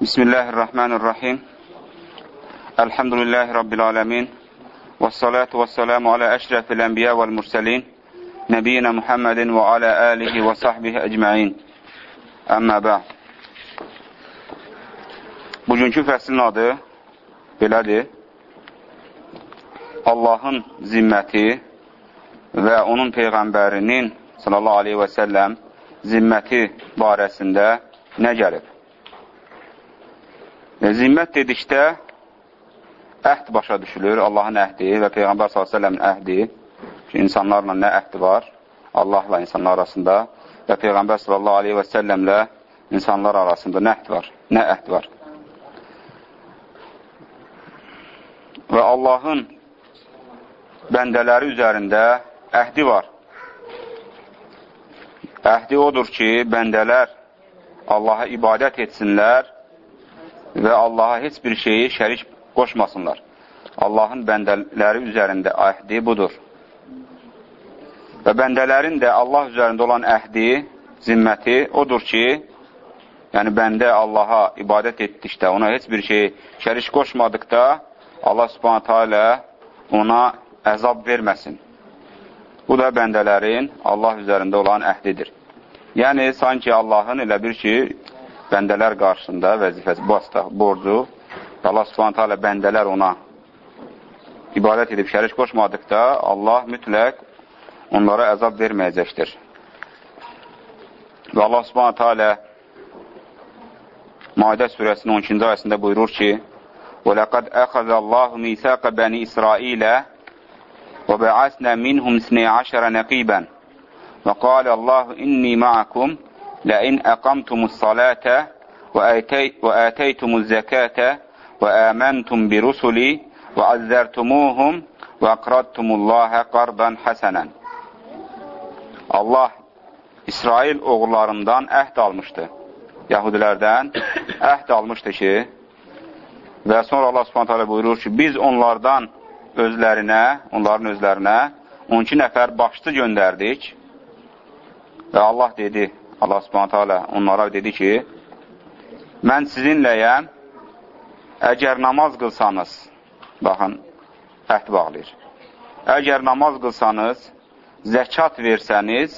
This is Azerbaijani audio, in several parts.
Bismillahirrahmanirrahim. Elhamdülillahi Rabbil alemin. Və salatu və selamu alə əşrəfil ənbiyə vəl mürsəlin. Nəbiyyina Muhammedin və alə alihi və sahbihi əcməin. Əmmə bə'd. Bugünkü fəslin adı belədir. Allahın zimməti və onun Peyğəmbərinin sallallahu aleyhi və səlləm zimməti barəsində nə gəlib? Zimmət dedikdə əhd başa düşülür, Allahın əhdi və Peyğəmbər s.ə.v-in əhdi ki, insanlarla nə əhdi var? Allahla insanlar arasında və Peyğəmbər s.ə.v-lə insanlar arasında nə əhd var? Nə əhd var? Və Allahın bəndələri üzərində əhdi var. Əhdi odur ki, bəndələr Allaha ibadət etsinlər və Allaha heç bir şeyi şərik qoşmasınlar. Allahın bəndələri üzərində əhdi budur. Və bəndələrin də Allah üzərində olan əhdi, zimməti odur ki, yəni bəndə Allaha ibadət etdikdə, ona heç bir şey şərik qoşmadıqda, Allah subhanətə alə ona əzab verməsin. Bu da bəndələrin Allah üzərində olan əhdidir. Yəni, sanki Allahın elə bir ki, bəndələr qarşısında vəzifəsi, basta, borcu Allah subhanətə alə bəndələr ona ibadət edib şərik qoşmadıqda Allah mütləq onlara əzab verməyəcəkdir. Və Allah subhanətə alə Maidə surəsinin 12-ci ayəsində buyurur ki, وَلَقَدْ أَخَذَ اللّٰهُ مِيثَاقَ بَنِي إِسْرَائِيلَ وَبَعَثْنَا مِنْهُمْ اثْنَيْ عَشَرَ نَقِيبًا وَقَالَ اللّٰهُ إِنِّي مَعَكُمْ لئن أقمتم الصلاة وآتيتم الزكاة وآمنتم برسلي وعزرتموهم وأقرضتم الله qardan həsənən. Allah İsrail oğullarından əhd almışdı. Yahudilərdən əhd almışdı ki, və sonra Allah subhanət hələ buyurur ki, biz onlardan özlərinə, onların özlərinə 12 nəfər başçı göndərdik və Allah dedi, Allah subhanətə alə onlara dedi ki, mən sizinləyəm, əgər namaz qılsanız, baxın, əhd bağlayır. Əgər namaz qılsanız, zəkat versəniz,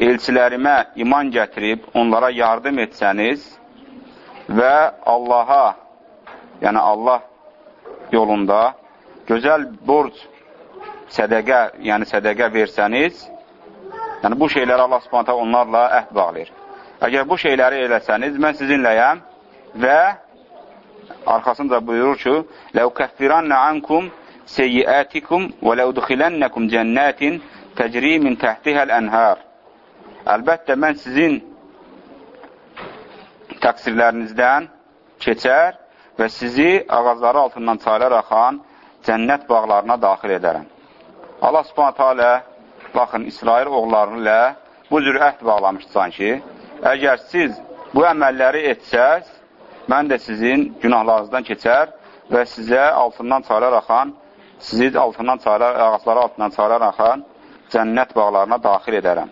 elçilərimə iman gətirib, onlara yardım etsəniz və Allaha, yəni Allah yolunda gözəl borc sədəqə, yəni sədəqə versəniz, Yəni, bu şeyləri Allah subhanətə onlarla əhd bağlayır. Əgər bu şeyləri eləsəniz, mən sizinləyəm və arxasında buyurur ki, لَوْ كَفِّرَنَّ عَنْكُمْ سَيِّئَاتِكُمْ وَلَوْ دُخِلَنَّكُمْ جَنَّاتٍ تَجْرِي مِنْ تَحْتِهَا الْأَنْهَارِ Əlbəttə, mən sizin təqsirlərinizdən keçər və sizi ağazları altından çaylar axan cənnət bağlarına daxil edərəm. Allah subhanətə alə baxın, İsrail oğullarını ilə bu cür əhd bağlamışdı sanki. Əgər siz bu əməlləri etsəz, mən də sizin günahlarınızdan keçər və sizə altından çaylar axan, sizi altından çaylar, ağaçları altından çaylar axan cənnət bağlarına daxil edərəm.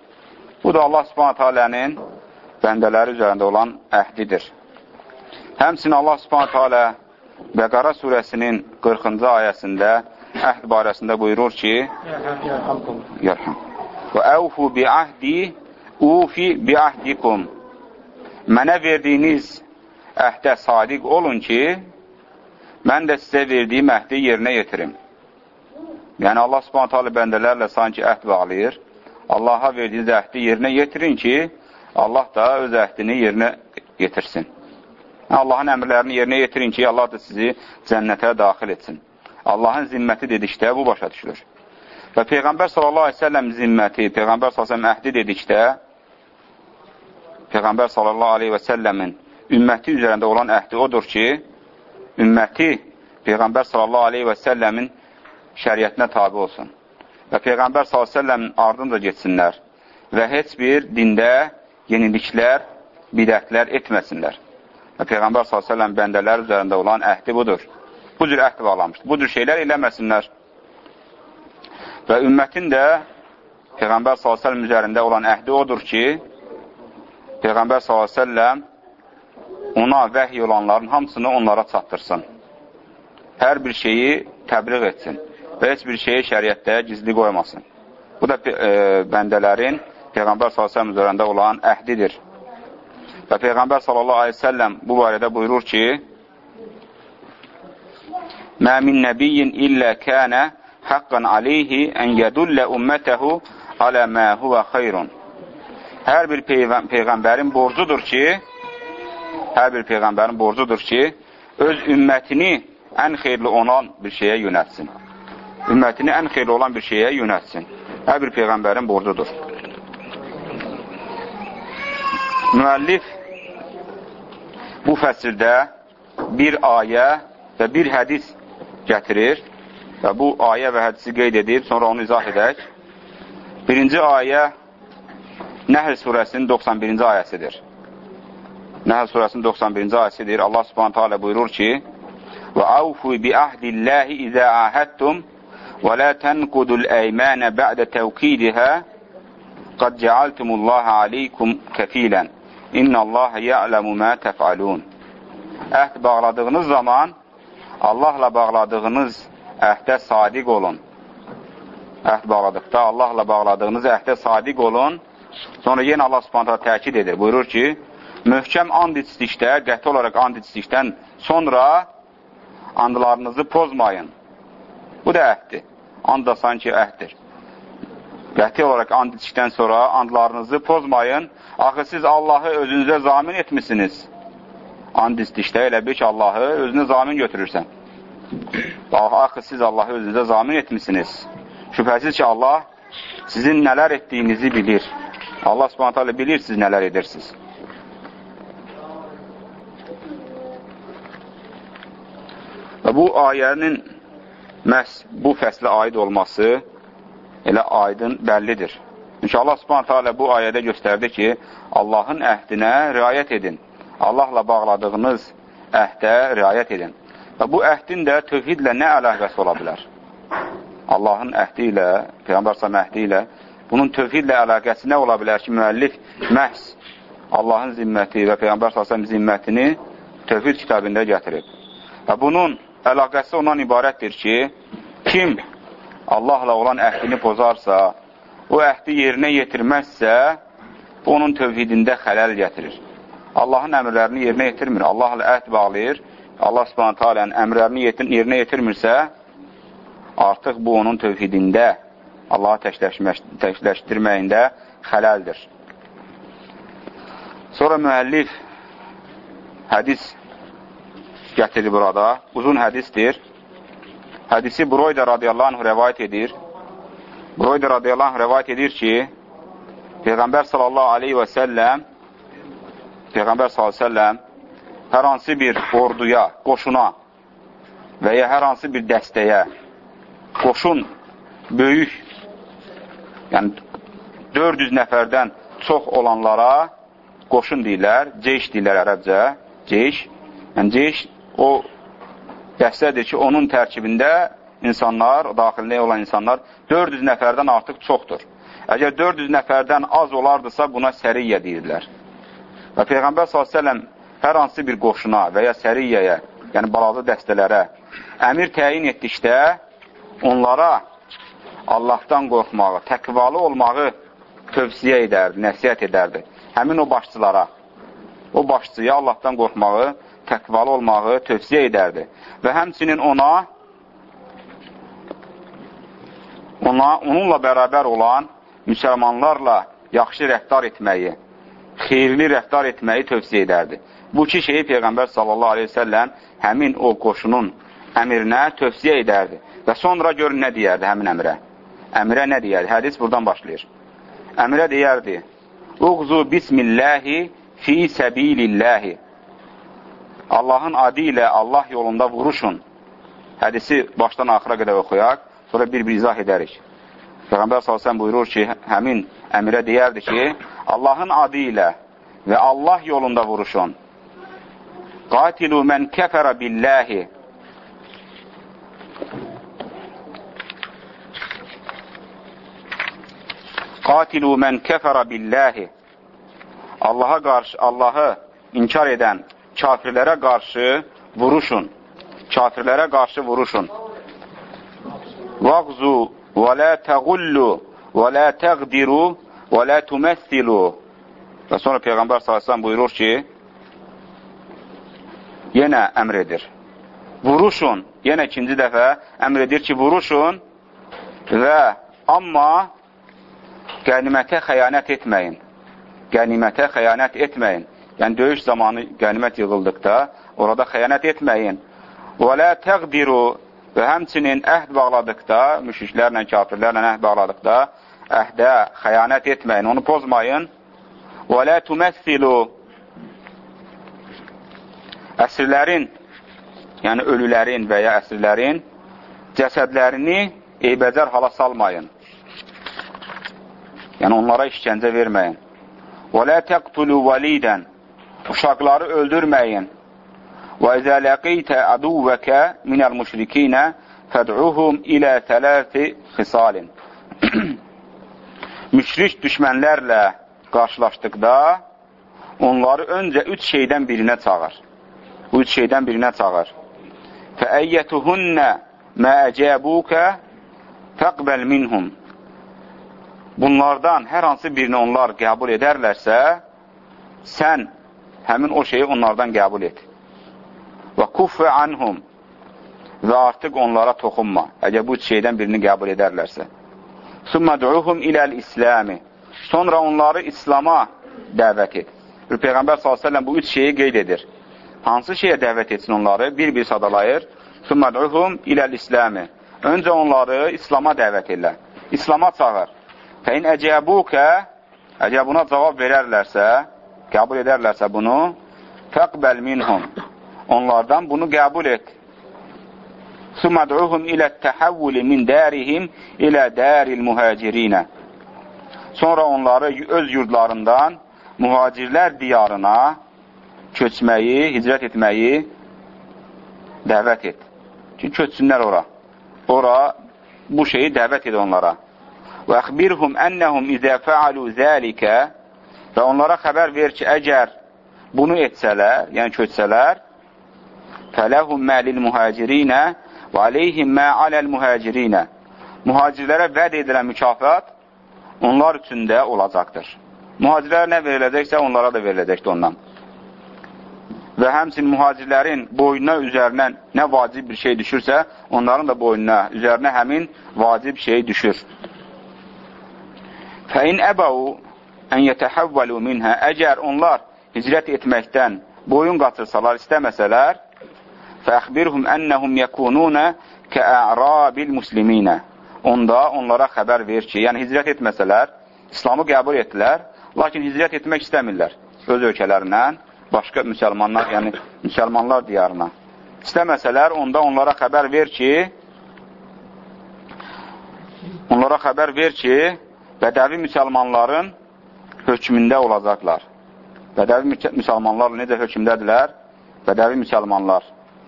Bu da Allah subhanət alənin bəndələri üzərində olan əhdidir. Həmsin Allah subhanət alə Bəqara surəsinin 40-cı ayəsində əhd barəsində buyurur ki, Yərhəm. Və əvfu bi əhdi, ufi bi əhdikum. Mənə verdiyiniz əhdə sadiq olun ki, mən də sizə verdiyim əhdi yerinə yetirim. Yəni, Allah subhanət halı bəndələrlə sanki əhd bağlayır. Allaha verdiyiniz əhdi yerinə yetirin ki, Allah da öz əhdini yerinə yetirsin. Allahın əmrlərini yerinə yetirin ki, Allah da sizi cənnətə daxil etsin. Allahın zimməti dedikdə bu başa düşülür. Və Peyğəmbər sallallahu aleyhi ve sellem zimməti, Peyğəmbər sallallahu aleyhi ve sellem əhdi dedikdə, Peyğəmbər sallallahu aleyhi və səlləmin ümməti üzərində olan əhdi odur ki, ümməti Peyğəmbər sallallahu aleyhi və səlləmin şəriətinə tabi olsun. Və Peyğəmbər sallallahu aleyhi və səlləmin ardınca getsinlər və heç bir dində yeniliklər, bidətlər etməsinlər. Və Peyğəmbər s.ə.v bəndələr üzərində olan əhdi budur bu cür əhd bağlamışdır. Bu cür şeylər eləməsinlər. Və ümmətin də Peyğəmbər s.ə.v üzərində olan əhdi odur ki, Peyğəmbər s.ə.v ona vəhiy olanların hamısını onlara çatdırsın. Hər bir şeyi təbliğ etsin və heç bir şeyi şəriətdə gizli qoymasın. Bu da e, bəndələrin Peyğəmbər s.ə.v üzərində olan əhdidir. Və Peyğəmbər s.ə.v bu barədə buyurur ki, Mə min nəbiyyin illə kənə haqqan aleyhi ən yədullə ümmətəhu alə mə huvə xeyrun. Hər bir peyğəmbərin borcudur ki, hər bir peyğəmbərin borcudur ki, öz ümmətini ən xeyirli olan bir şeyə yönətsin. Ümmətini ən xeyirli olan bir şeyə yönətsin. Hər bir peyğəmbərin borcudur. Müəllif bu fəsildə bir ayə və bir hədis gətirir və bu ayə və hədisi qeyd edib, sonra onu izah edək. Birinci ayə Nəhl surəsinin 91-ci ayəsidir. Nəhl surəsinin 91-ci ayəsidir. Allah subhanətə alə buyurur ki, Və avfu bi ahdilləhi izə ahəttum və lə tənqudul əymənə bə'də təvkidihə qad cəaltumullaha aleykum kəfilən. İnnəllaha ya'ləmu mə təf'alun. Əhd bağladığınız zaman Allahla bağladığınız əhdə sadiq olun. Əhd bağladıqda Allahla bağladığınız əhdə sadiq olun. Sonra yenə Allah subhanətə təkid edir. Buyurur ki, möhkəm and içdikdə, qəti olaraq and içdikdən sonra andlarınızı pozmayın. Bu da əhddir. And da sanki əhddir. Qəti olaraq and içdikdən sonra andlarınızı pozmayın. Axı siz Allahı özünüzə zamin etmişsiniz. And içdikdə elə bil ki, Allahı özünə zamin götürürsən. Axı siz Allahı özünüzə zamin etmişsiniz. Şübhəsiz ki, Allah sizin nələr etdiyinizi bilir. Allah subhanət hələ bilir siz nələr edirsiniz. Və bu ayənin məhz bu fəslə aid olması elə aydın bəllidir. Çünki Allah subhanət hələ bu ayədə göstərdi ki, Allahın əhdinə riayət edin. Allahla bağladığınız əhdə riayət edin. Və bu əhdin də tövhidlə nə əlaqəsi ola bilər? Allahın əhdi ilə, Peyğəmbər səhəm əhdi ilə bunun tövhidlə əlaqəsi nə ola bilər ki, müəllif məhz Allahın zimməti və Peyğəmbər s.ə.v zimmətini tövhid kitabında gətirib. Və bunun əlaqəsi ondan ibarətdir ki, kim Allahla olan əhdini pozarsa, o əhdi yerinə yetirməzsə, bu onun tövhidində xələl gətirir. Allahın əmrlərini yerinə yetirmir. Allahla əhd bağlayır. Allah subhanətə alənin əmrlərini yerinə yetirmirsə, artıq bu onun tövhidində Allahı təkləşdirməyində xələldir. Sonra müəllif hədis gətirir burada. Uzun hədisdir. Hədisi Burayda radiyallahu anh rəvayət edir. Burayda radiyallahu anh rəvayət edir ki, Peyğəmbər sallallahu aleyhi və səlləm Peyğəmbər səlləm hər hansı bir orduya, qoşuna və ya hər hansı bir dəstəyə qoşun böyük yəni 400 nəfərdən çox olanlara qoşun deyirlər, ceyş deyirlər ərəbcə, ceyş. Yəni ceyş o dəstədir ki, onun tərkibində insanlar, daxilində olan insanlar 400 nəfərdən artıq çoxdur. Əgər 400 nəfərdən az olardısa, buna səriyyə deyirlər. Və Peyğəmbər s.ə.v hər hansı bir qoşuna və ya səriyyəyə, yəni balaca dəstələrə əmir təyin etdikdə onlara Allahdan qorxmağı, təqvalı olmağı tövsiyə edərdi, nəsiyyət edərdi. Həmin o başçılara, o başçıya Allahdan qorxmağı, təqvalı olmağı tövsiyə edərdi. Və həmçinin ona, ona onunla bərabər olan müsəlmanlarla yaxşı rəftar etməyi, xeyirli rəftar etməyi tövsiyə edərdi. Bu iki şeyi Peyğəmbər sallallahu aleyhi ve səlləm həmin o qoşunun əmirinə tövsiyə edərdi. Və sonra görün nə deyərdi həmin əmrə əmrə nə deyər? Hədis buradan başlayır. Əmrə deyərdi, Uğzu bismilləhi fi səbililləhi. Allahın adı ilə Allah yolunda vuruşun. Hədisi başdan axıra qədər oxuyaq, sonra bir-bir izah edərik. Peyğəmbər s.ə.v buyurur ki, həmin əmrə deyərdi ki, Allahın adı ilə və Allah yolunda vuruşun. Qatilu mən kəfərə billəhi Qatilu mən kəfərə billəhi Allaha qarşı, Allahı inkar edən kafirlərə qarşı vuruşun. Kafirlərə qarşı vuruşun. Vaqzu və la təğullu və la təqdiru və la tüməssilu. Və sonra Peyğəmbər s.ə.v buyurur ki, yenə əmr edir. Vuruşun, yenə ikinci dəfə əmr edir ki, vuruşun və amma qənimətə xəyanət etməyin. Qənimətə xəyanət etməyin. Yəni, döyüş zamanı qənimət yığıldıqda orada xəyanət etməyin. Və lə təqdiru və həmçinin əhd bağladıqda, müşriklərlə, kafirlərlə əhd bağladıqda, əhdə xəyanət etməyin, onu pozmayın. Və lə tüməssilu əsrlərin, yəni ölülərin və ya əsrlərin cəsədlərini eybəcər hala salmayın. Yəni, onlara işgəncə verməyin. Və lə təqtulu vəlidən Uşaqları öldürməyin. Və izə ləqiytə əduvvəkə minəl müşrikinə fəd'uhum ilə tələti xisalin. Müşrik düşmənlərlə qarşılaşdıqda onları öncə üç şeydən birinə çağır. Bu üç şeydən birinə çağır. Fəəyyətuhunnə mə əcəbukə fəqbəl minhum. Bunlardan hər hansı birini onlar qəbul edərlərsə, sən həmin o şeyi onlardan qəbul et. Və kuffə anhum və artıq onlara toxunma, əgər bu şeydən birini qəbul edərlərsə. Sümmə duuhum iləl-İsləmi Sonra onları İslama dəvət et. Peyğəmbər s.ə.v bu üç şeyi qeyd edir. Hansı şeyə dəvət etsin onları? Bir-bir sadalayır. Sümmə duuhum iləl-İsləmi Öncə onları İslama dəvət elə. İslama çağır. Fəin əcəbukə əgər buna cavab verərlərsə, qəbul edərlərsə bunu, fəqbəl minhum. Onlardan bunu qəbul et. Suməd'uhum ilə təhəvvüli min dərihim ilə dəril mühəcirinə. Sonra onları öz yurdlarından mühacirlər diyarına köçməyi, hicrət etməyi dəvət et. Ki, köçsünlər ora. Ora bu şeyi dəvət et onlara. Və əxbirhum ənəhum izə fəalu zəlikə Və onlara xəbər ver ki, əgər bunu etsələr, yəni köçsələr, fələhum məlil mühacirinə və aleyhim mə aləl mühacirinə. Mühacirlərə vəd edilən mükafat onlar üçün də olacaqdır. Mühacirlərə nə veriləcəksə, onlara da veriləcəkdir ondan. Və həmçin mühacirlərin boynuna üzərinə nə vacib bir şey düşürsə, onların da boynuna, üzərinə həmin vacib şey düşür. Fəin əbəu ən yətəhəvvəlu minhə, əgər onlar hicrət etməkdən boyun qaçırsalar, istəməsələr, fəxbirhum ennəhum yəkununə kəərabil musliminə. Onda onlara xəbər ver ki, yəni hicrət etməsələr, İslamı qəbul etdilər, lakin hicrət etmək istəmirlər öz ölkələrindən, başqa müsəlmanlar, yəni müsəlmanlar diyarına. İstəməsələr, onda onlara xəbər ver ki, onlara xəbər ver ki, bədəvi müsəlmanların hökmündə olacaqlar. Bədəvi müsəlmanlar necə hökmdədirlər? Bədəvi müsəlmanlar,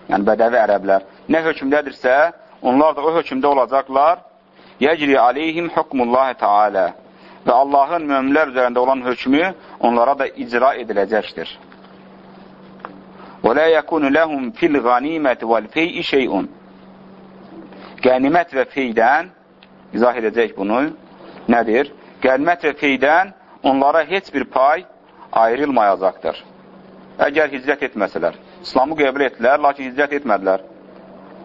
yəni bədəvi ərəblər. Nə hökmdədirsə, onlar da o hökmdə olacaqlar. Yəcri aleyhim hukmullahi teala. Və Allahın möminlər üzərində olan hökmü onlara da icra ediləcəkdir. Və la yakunu lahum fil ghanimati vel fey'i şey'un. Qənimət və feydən izah edəcək bunu. Nədir? Qənimət və feydən onlara heç bir pay ayrılmayacaqdır. Əgər hicrət etməsələr. İslamı qəbul etdilər, lakin hicrət etmədilər.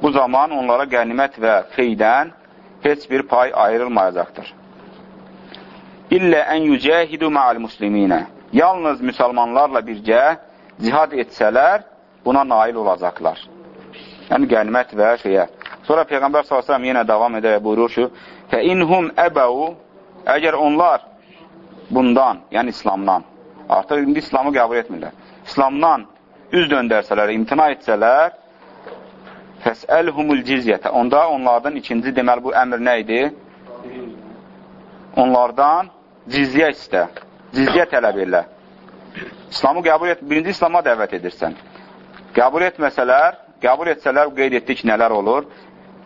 Bu zaman onlara qənimət və feydən heç bir pay ayrılmayacaqdır. İllə ən yücəhidu ma'al musliminə. Yalnız müsəlmanlarla birgə cihad etsələr, buna nail olacaqlar. Yəni, qənimət və şeyə. Sonra Peyğəmbər s.ə.v yenə davam edərək buyurur ki, Fə inhum əbəu, əgər onlar bundan, yəni İslamdan, artıq indi İslamı qəbul etmirlər. İslamdan üz döndərsələr, imtina etsələr, fəsəlhumul cizyətə. Onda onlardan ikinci deməli bu əmr nə idi? Onlardan cizyə istə. Cizyə tələb elə. İslamı qəbul et, birinci İslama dəvət edirsən. Qəbul etməsələr, qəbul etsələr qeyd etdik nələr olur.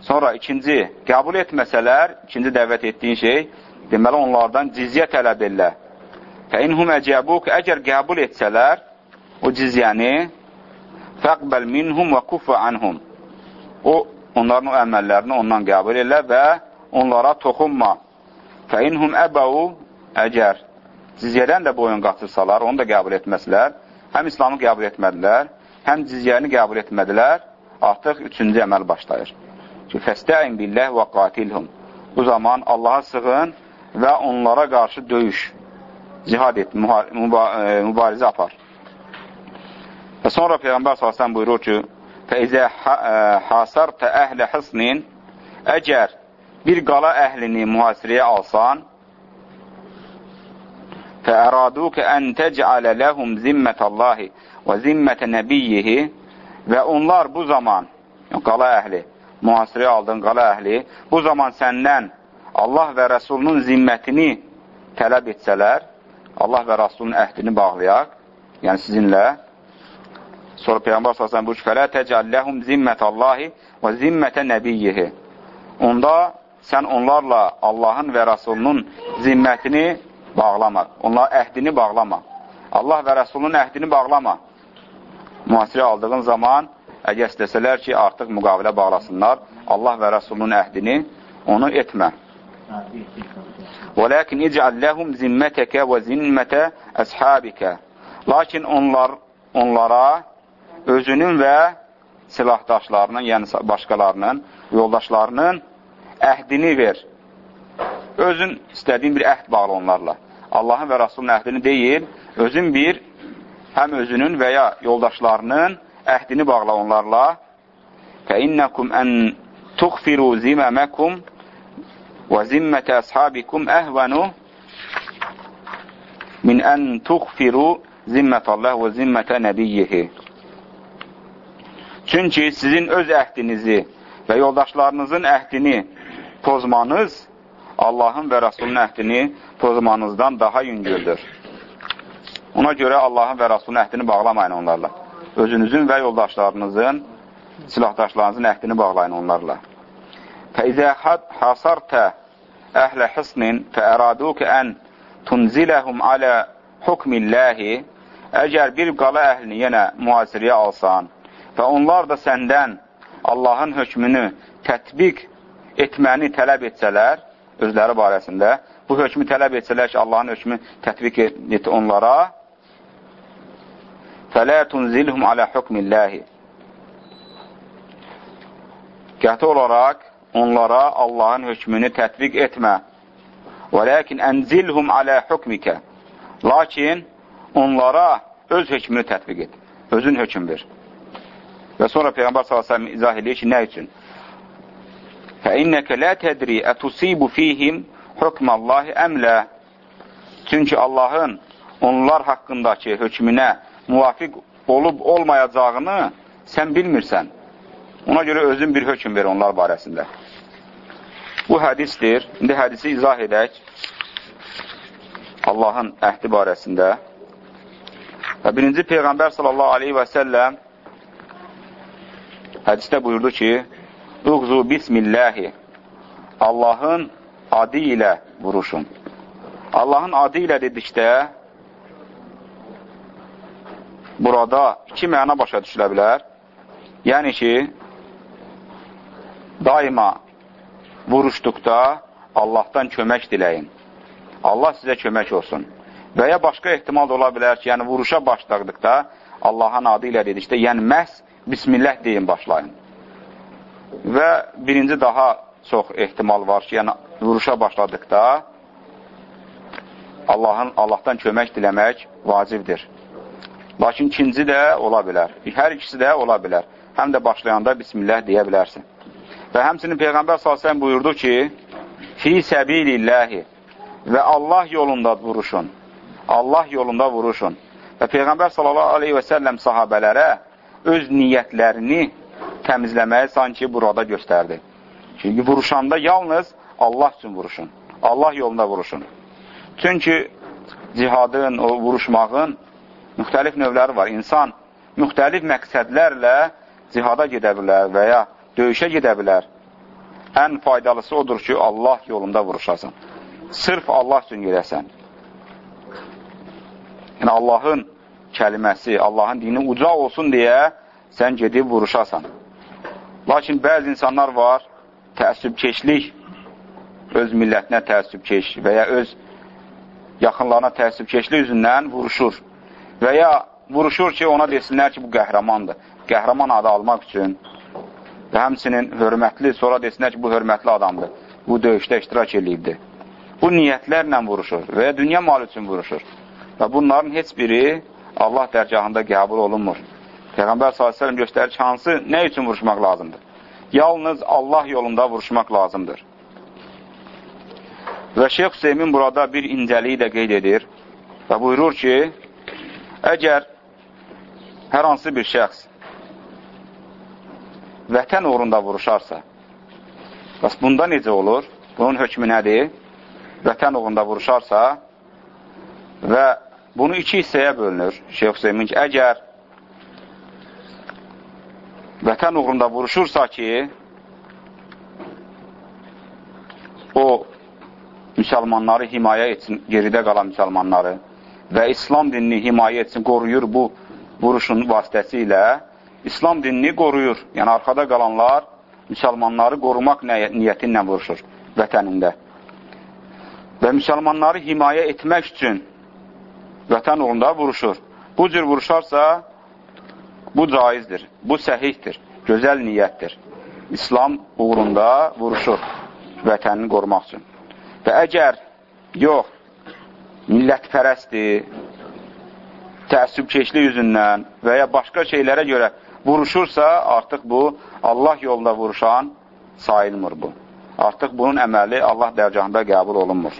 Sonra ikinci, qəbul etməsələr, ikinci dəvət etdiyin şey, deməli onlardan cizyə tələb elə. Fə inhum əcəbuk, əgər qəbul etsələr, o cizyəni, fəqbəl minhum və kuffə anhum. O, onların o əməllərini ondan qəbul elə və onlara toxunma. Fə inhum əbəu əgər cizyədən də boyun qatırsalar, onu da qəbul etməslər, həm İslamı qəbul etmədilər, həm cizyəni qəbul etmədilər, artıq üçüncü əməl başlayır. Ki, fəstəin billəh və qatilhum. Bu zaman Allaha sığın və onlara qarşı döyüş, cihad et, mübarizə apar. Və sonra Peyğəmbər s.ə.v buyurur ki, Fəizə hasartə əhlə hısnin, əgər bir qala əhlini mühasirəyə alsan, fəəradukə ən təcəalə ləhum zimmətəllahi və zimmətə nəbiyyihi və onlar bu zaman, qala əhli, mühasirəyə aldığın qala əhli, bu zaman səndən Allah və Rəsulunun zimmətini tələb etsələr, Allah və Rəsulunun əhdini bağlayaq, yəni sizinlə, sonra Peyğəmbər s.ə.v bu fələ təcəlləhum zimmətəllahi və zimmətə nəbiyyihi. Onda sən onlarla Allahın və Rəsulunun zimmətini bağlama. Onlar əhdini bağlama. Allah və Rəsulunun əhdini bağlama. Mühasirə aldığın zaman əgər istəsələr ki, artıq müqavilə bağlasınlar, Allah və Rəsulunun əhdini onu etmə. وَلَكِنْ اِجْعَلْ لَهُمْ زِمَّتَكَ وَزِمَّةَ أَصْحَابِكَ Lakin onlar, onlara özünün və silahdaşlarının, yəni başqalarının, yoldaşlarının əhdini ver. Özün istədiyin bir əhd bağlı onlarla. Allahın və Rasulun əhdini deyil, özün bir, həm özünün və ya yoldaşlarının əhdini bağla onlarla. Fəinnəkum ən tuxfiru ziməməkum və zimmətə əshabikum əhvənu min ən tuxfiru zimmətəlləh və zimmətə nəbiyyihi. Çünki sizin öz əhdinizi və yoldaşlarınızın əhdini pozmanız Allahın və Rasulun əhdini pozmanızdan daha yüngüldür. Ona görə Allahın və Rasulun əhdini bağlamayın onlarla. Özünüzün və yoldaşlarınızın, silahdaşlarınızın əhdini bağlayın onlarla. Fəizə hasartə əhlə hısnin fəəradukə ən tunziləhum alə hukmilləhi Əgər bir qala əhlini yenə mühasirəyə alsan və onlar da səndən Allahın hökmünü tətbiq etməni tələb etsələr, özləri barəsində, bu hökmü tələb etsələr ki, Allahın hökmü tətbiq et onlara, fələ tunzilhum alə hukmilləhi. Qəti olaraq onlara Allahın hökmünü tətbiq etmə. Və ləkin ənzilhum alə hukmikə. Lakin onlara öz hökmünü tətbiq et. Özün hökm ver. Və sonra Peyğəmbər s.ə.v izah edir ki, nə üçün? Fəinnəkə lə tədri ətusibu fihim hukmallahi əmlə. Çünki Allahın onlar haqqındakı hökmünə müvafiq olub olmayacağını sən bilmirsən. Ona görə özün bir hökm ver onlar barəsində. Bu hədisdir. İndi hədisi izah edək. Allahın əhdi barəsində. Və birinci Peyğəmbər sallallahu aleyhi və səlləm hədisdə buyurdu ki, Uğzu bismillahi Allahın adı ilə vuruşun. Allahın adı ilə dedikdə burada iki məna başa düşülə bilər. Yəni ki, daima vuruşduqda Allahdan kömək diləyin. Allah sizə kömək olsun. Və ya başqa ehtimal da ola bilər ki, yəni vuruşa başladıqda Allahın adı ilə dedikdə, yəni məhz Bismillah deyin başlayın. Və birinci daha çox ehtimal var ki, yəni vuruşa başladıqda Allahın Allahdan kömək diləmək vacibdir. Lakin ikinci də ola bilər. Hər ikisi də ola bilər. Həm də başlayanda Bismillah deyə bilərsin. Və həmsinin Peyğəmbər s.ə.v buyurdu ki, Fi səbilillahi və Allah yolunda vuruşun. Allah yolunda vuruşun. Və Peyğəmbər s.ə.v sahabələrə öz niyyətlərini təmizləməyi sanki burada göstərdi. Çünki vuruşanda yalnız Allah üçün vuruşun. Allah yolunda vuruşun. Çünki cihadın, o vuruşmağın müxtəlif növləri var. İnsan müxtəlif məqsədlərlə cihada gedə bilər və ya döyüşə gedə bilər. Ən faydalısı odur ki, Allah yolunda vuruşasan. Sırf Allah üçün gedəsən. Yəni, Allahın kəliməsi, Allahın dini uca olsun deyə sən gedib vuruşasan. Lakin bəzi insanlar var, təəssübkeşlik, öz millətinə təəssübkeş və ya öz yaxınlarına təəssübkeşlik üzündən vuruşur. Və ya vuruşur ki, ona desinlər ki, bu qəhrəmandır. Qəhrəman adı almaq üçün və həmsinin hörmətli, sonra desinlər ki, bu hörmətli adamdır. Bu döyüşdə iştirak edibdir. Bu niyyətlərlə vuruşur və ya dünya malı üçün vuruşur. Və bunların heç biri Allah dərgahında qəbul olunmur. Peyğəmbər s.ə.v göstərir ki, hansı, nə üçün vuruşmaq lazımdır? Yalnız Allah yolunda vuruşmaq lazımdır. Və Şeyx Hüseymin burada bir incəliyi də qeyd edir və buyurur ki, əgər hər hansı bir şəxs vətən uğrunda vuruşarsa, bəs bunda necə olur? Bunun hökmü nədir? Vətən uğrunda vuruşarsa və bunu iki hissəyə bölünür. Şeyx Hüseymin ki, əgər vətən uğrunda vuruşursa ki, o müsəlmanları himayə etsin, geridə qalan müsəlmanları və İslam dinini himayə etsin, qoruyur bu vuruşun vasitəsilə İslam dinini qoruyur. Yəni, arxada qalanlar müsəlmanları qorumaq niyyəti ilə vuruşur vətənində. Və müsəlmanları himayə etmək üçün vətən uğrunda vuruşur. Bu cür vuruşarsa, bu caizdir, bu səhihdir, gözəl niyyətdir. İslam uğrunda vuruşur vətənini qorumaq üçün. Və əgər yox, millətpərəsdir, təəssübkeşlik üzündən və ya başqa şeylərə görə vuruşursa, artıq bu Allah yolunda vuruşan sayılmır bu. Artıq bunun əməli Allah dərgahında qəbul olunmur.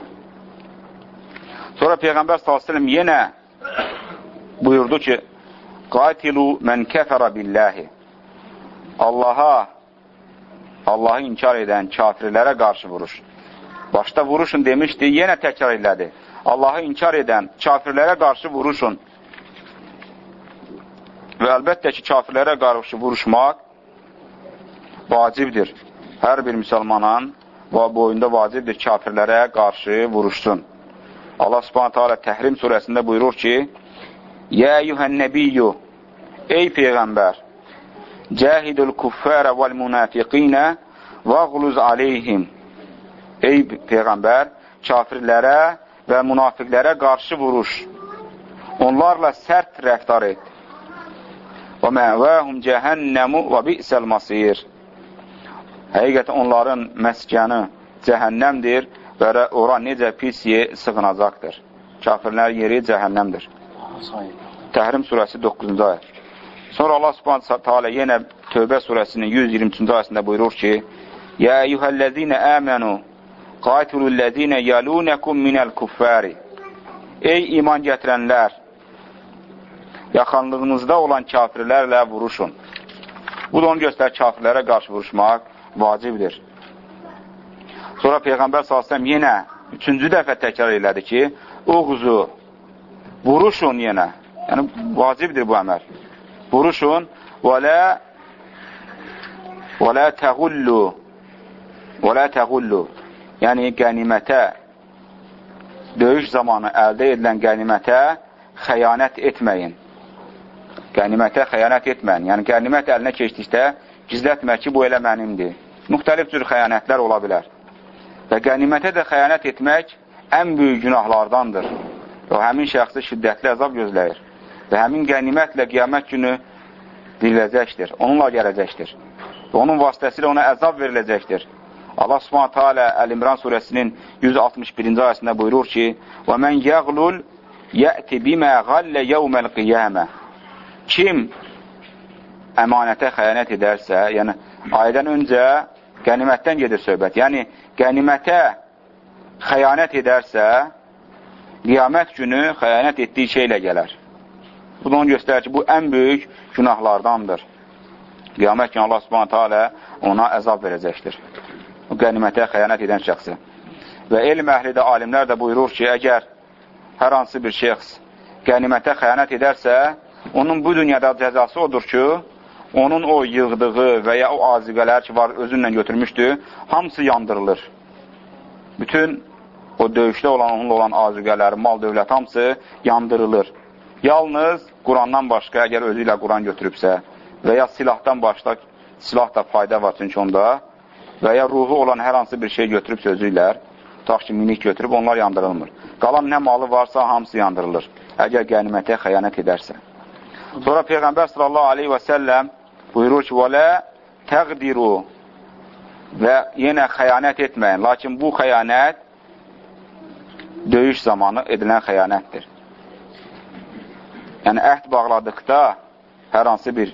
Sonra Peyğəmbər s.ə.v yenə buyurdu ki, Qatilu mən kəfərə billəhi Allaha, Allahı inkar edən kafirlərə qarşı vuruş. Başda vuruşun demişdi, yenə təkrar elədi. Allahı inkar edən kafirlərə qarşı vuruşun. Və əlbəttə ki, kafirlərə qarşı vuruşmaq vacibdir. Hər bir müsəlmanın boyunda vacibdir kafirlərə qarşı vuruşsun. Allah subhanətə alə Təhrim surəsində buyurur ki, Yə eyyuhən nəbiyyü, ey Peyğəmbər, cəhidül kuffərə vəl münafiqinə vəğluz aleyhim. Ey Peyğəmbər, kafirlərə və münafiqlərə qarşı vuruş. Onlarla sərt rəftar et və məvəhum cəhənnəmu və bi'səl masir. Həqiqətən onların məskəni cəhənnəmdir və ora necə pis sığınacaqdır. Kafirlərin yeri cəhənnəmdir. Təhrim surəsi 9-cu ayət. Sonra Allah subhanət teala yenə Tövbə surəsinin 123-cü ayəsində buyurur ki, Yə eyyuhəl-ləzinə əmənu qatilul-ləzinə yəlunəkum minəl kuffəri Ey iman gətirənlər, yaxınlığınızda olan kafirlərlə vuruşun. Bu da onu göstərir, kafirlərə qarşı vuruşmaq vacibdir. Sonra Peyğəmbər s.ə.v yenə üçüncü dəfə təkrar elədi ki, uğzu, vuruşun yenə. Yəni, vacibdir bu əməl. Vuruşun və lə və lə təğullu və lə təğullu yəni qənimətə döyüş zamanı əldə edilən qənimətə xəyanət etməyin qənimətə xəyanət etmən. Yəni, qənimət əlinə keçdikdə gizlətmə ki, bu elə mənimdir. Müxtəlif cür xəyanətlər ola bilər. Və qənimətə də xəyanət etmək ən böyük günahlardandır. Və həmin şəxsi şiddətli əzab gözləyir. Və həmin qənimətlə qiyamət günü diriləcəkdir, onunla gələcəkdir. Və onun vasitəsilə ona əzab veriləcəkdir. Allah Subhanahu taala Əl-İmran surəsinin 161-ci ayəsində buyurur ki: "Və men yəğlul yəti bimə ğallə yevməl qiyamə." Kim əmanətə xəyanət edərsə, yəni ayədən öncə qənimətdən gedir söhbət. Yəni qənimətə xəyanət edərsə, qiyamət günü xəyanət etdiyi şeylə gələr. Bu da onu göstərir ki, bu ən böyük günahlardandır. Qiyamət günü Allah subhanətə alə ona əzab verəcəkdir. Bu qənimətə xəyanət edən şəxsi. Və elm əhli də, alimlər də buyurur ki, əgər hər hansı bir şəxs qənimətə xəyanət edərsə, onun bu dünyada cəzası odur ki, onun o yığdığı və ya o aziqələr ki, var, özünlə götürmüşdü, hamısı yandırılır. Bütün o döyüşdə olan, onunla olan aziqələr, mal, dövlət hamısı yandırılır. Yalnız Qurandan başqa, əgər özü ilə Quran götürübsə və ya silahdan başda silah da fayda var çünki onda və ya ruhu olan hər hansı bir şey götürüb sözülər, tutaq ki, minik götürüb onlar yandırılmır. Qalan nə malı varsa hamısı yandırılır, əgər qənimətə xəyanət edərsə. Sonra Peyğəmbər sallallahu aleyhi və səlləm buyurur ki, vələ təqdiru və yenə xəyanət etməyin. Lakin bu xəyanət döyüş zamanı edilən xəyanətdir. Yəni, əhd bağladıqda hər hansı bir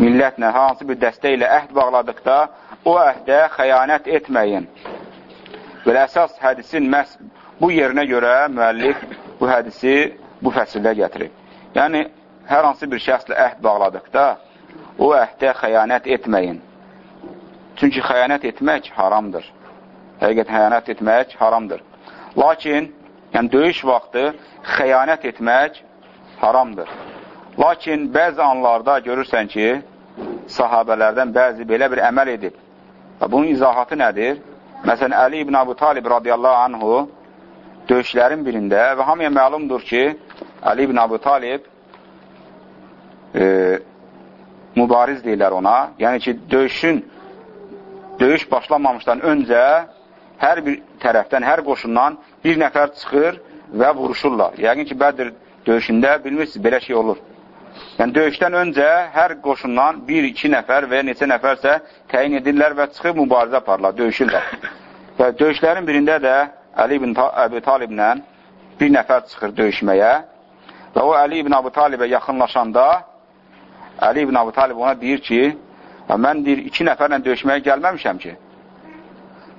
millətlə, hər hansı bir dəstə ilə əhd bağladıqda o əhdə xəyanət etməyin. Və əsas hədisin məhz bu yerinə görə müəllif bu hədisi bu fəsildə gətirib. Yəni, hər hansı bir şəxslə əhd bağladıqda o əhdə xəyanət etməyin. Çünki xəyanət etmək haramdır. Həqiqət xəyanət etmək haramdır. Lakin, yəni döyüş vaxtı xəyanət etmək haramdır. Lakin bəzi anlarda görürsən ki, sahabələrdən bəzi belə bir əməl edib. Və bunun izahatı nədir? Məsələn, Əli ibn Abu Talib radiyallahu anhu döyüşlərin birində və hamıya məlumdur ki, Əli ibn Abu Talib e, mübariz deyirlər ona. Yəni ki, döyüşün döyüş başlamamışdan öncə hər bir tərəfdən, hər qoşundan bir nəfər çıxır və vuruşurlar. Yəqin ki, Bədir döyüşündə bilmirsiniz, belə şey olur. Yəni, döyüşdən öncə hər qoşundan bir, iki nəfər və neçə nəfərsə təyin edirlər və çıxıb mübarizə aparırlar, döyüşürlər. Və döyüşlərin birində də Əli ibn Əbi Taliblə bir nəfər çıxır döyüşməyə və o Əli ibn Əbi Talibə yaxınlaşanda Əli ibn Əbi Talib ona deyir ki, mən deyir, iki nəfərlə döyüşməyə gəlməmişəm ki.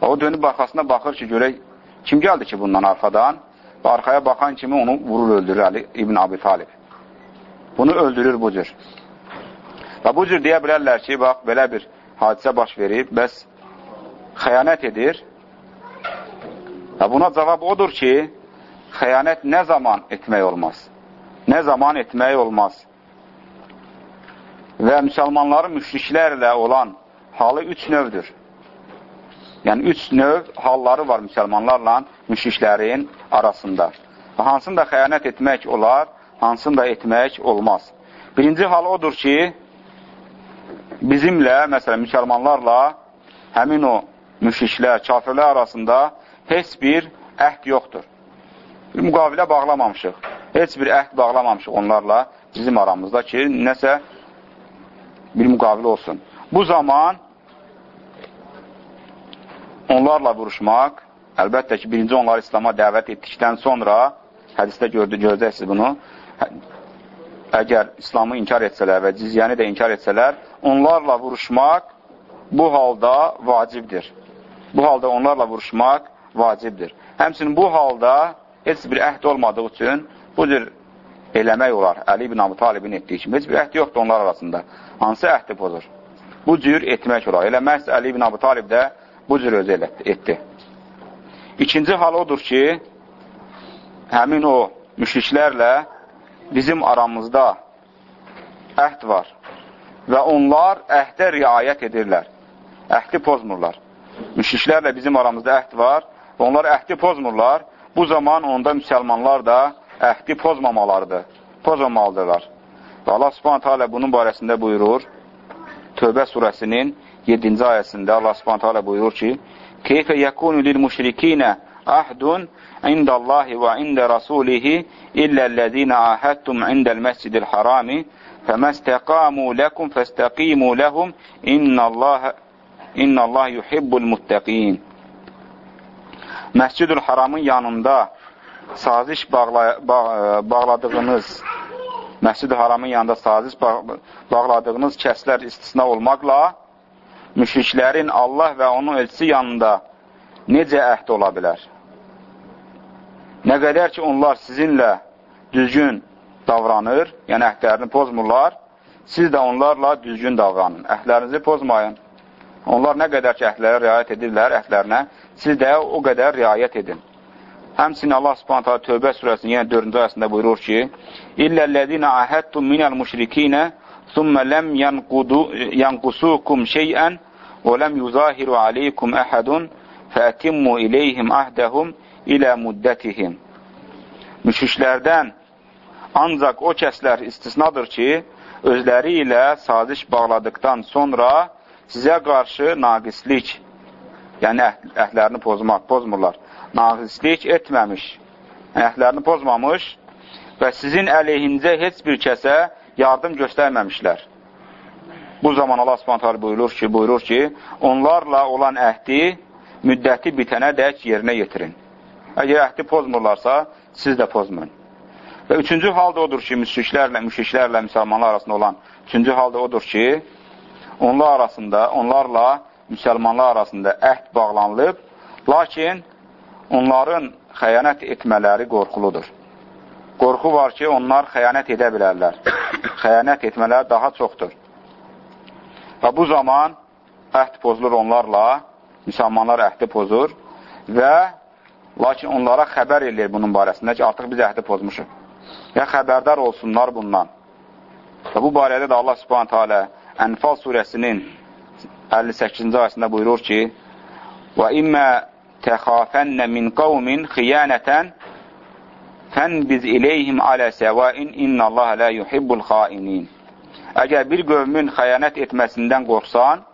O dönüb arxasına baxır ki, görək, kim gəldi ki bundan arxadan? və arxaya baxan kimi onu vurur, öldürür Əli İbn Abi Talib. Bunu öldürür bu cür. Və bu cür deyə bilərlər ki, bax, belə bir hadisə baş verib, bəs xəyanət edir. Və buna cavab odur ki, xəyanət nə zaman etmək olmaz? Nə zaman etmək olmaz? Və müsəlmanların müşriklərlə olan halı üç növdür. Yəni, üç növ halları var müsəlmanlarla müşriklərin arasında. Və hansını da xəyanət etmək olar, hansını da etmək olmaz. Birinci hal odur ki, bizimlə, məsələn, müsəlmanlarla həmin o müşriklər, kafirlər arasında heç bir əhd yoxdur. Bir müqavilə bağlamamışıq. Heç bir əhd bağlamamışıq onlarla bizim aramızda ki, nəsə bir müqavilə olsun. Bu zaman onlarla vuruşmaq, əlbəttə ki, birinci onları İslama dəvət etdikdən sonra, hədisdə gördü, görəcəksiniz bunu, hə, əgər İslamı inkar etsələr və cizyəni də inkar etsələr, onlarla vuruşmaq bu halda vacibdir. Bu halda onlarla vuruşmaq vacibdir. Həmçinin bu halda heç bir əhd olmadığı üçün bu cür eləmək olar. Əli ibn Abu Talibin etdiyi kimi. Heç bir əhd yoxdur onlar arasında. Hansı əhdi pozur? Bu cür etmək olar. Elə məhz Əli ibn Abu Talib də bu cür özü etdi. İkinci hal odur ki, həmin o müşriklərlə bizim aramızda əhd var və onlar əhdə riayət edirlər. Əhdi pozmurlar. Müşriklərlə bizim aramızda əhd var və onlar əhdi pozmurlar. Bu zaman onda müsəlmanlar da əhdi pozmamalardır, pozmamalıdırlar. Və Allah subhanətə alə bunun barəsində buyurur, Tövbə surəsinin 7-ci ayəsində Allah Subhanahu taala buyurur ki: "Keyfə yekunu lil müşrikinə ahdun indallahi və ində rasulihi illellezina ahadtum indel mescidil harami femastaqamu lekum fastaqimu lehum innallaha innallaha yuhibbul muttaqin." Məscidül Haramın yanında saziş bağla, bağ, bağladığınız Məscid-i Haramın yanında saziş bağ, bağladığınız kəslər istisna olmaqla müşriklərin Allah və onun elçisi yanında necə əhd ola bilər? Nə qədər ki, onlar sizinlə düzgün davranır, yəni əhdlərini pozmurlar, siz də onlarla düzgün davranın, əhdlərinizi pozmayın. Onlar nə qədər ki, əhdlərə riayət edirlər, əhdlərinə, siz də o qədər riayət edin. Həmçinin Allah Subhanahu taala Tövbə surəsinin yəni yenə 4-cü ayəsində buyurur ki: "İllellezina ahadtum minel müşrikina thumma lam yanqudu yanqusukum şey'an və lam yuzahiru aleykum ahadun fa'timmu ileyhim ahdahum ilə müddətihim." Müşriklərdən ancaq o kəslər istisnadır ki, özləri ilə saziş bağladıqdan sonra sizə qarşı naqislik, yəni əhd, əhdlərini pozmaq, pozmurlar. Naqislik etməmiş, əhdlərini pozmamış və sizin əleyhincə heç bir kəsə yardım göstərməmişlər. Bu zaman Allah Subhanahu buyurur ki, buyurur ki, onlarla olan əhdi müddəti bitənə dək yerinə yetirin. Əgər əhdi pozmurlarsa, siz də pozmayın. Və üçüncü halda odur ki, müşriklərlə, müşriklərlə müsəlmanlar arasında olan üçüncü halda odur ki, onlar arasında, onlarla müsəlmanlar arasında əhd bağlanılıb, lakin onların xəyanət etmələri qorxuludur. Qorxu var ki, onlar xəyanət edə bilərlər. xəyanət etmələri daha çoxdur. Və bu zaman əhd pozulur onlarla, müsəlmanlar əhdi pozur və lakin onlara xəbər edir bunun barəsində ki, artıq biz əhdi pozmuşuq. Və xəbərdar olsunlar bundan. Və bu barədə də Allah subhanətə alə Ənfal surəsinin 58-ci ayəsində buyurur ki, Və təxafənnə min qavmin xiyanətən fənbiz iləyhim alə səvain innəllaha lə yuhibbul xainin. Əgər bir qövmün xəyanət etməsindən qorxsan,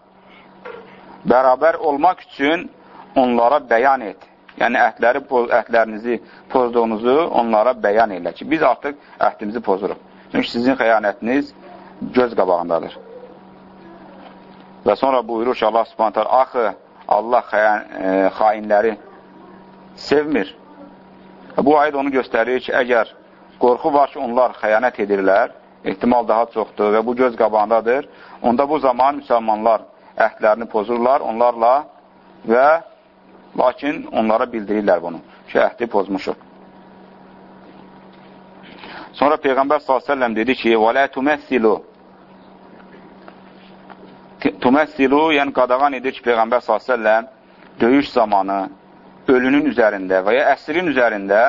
bərabər olmaq üçün onlara bəyan et. Yəni, əhdləri, əhdlərinizi pozduğunuzu onlara bəyan elə ki, biz artıq əhdimizi pozuruq. Çünki sizin xəyanətiniz göz qabağındadır. Və sonra buyurur ki, Allah subhanətə axı Allah xəyan, e, xainləri sevmir. Bu ayət onu göstərir ki, əgər qorxu var ki, onlar xəyanət edirlər, ehtimal daha çoxdur və bu göz qabağındadır, onda bu zaman müsəlmanlar əhdlərini pozurlar onlarla və lakin onlara bildirirlər bunu ki, əhdi pozmuşuq. Sonra Peyğəmbər s.ə.v dedi ki, Və lə Tüməssilu, yəni qadağan edir ki, Peyğəmbər s.ə.v döyüş zamanı ölünün üzərində və ya əsrin üzərində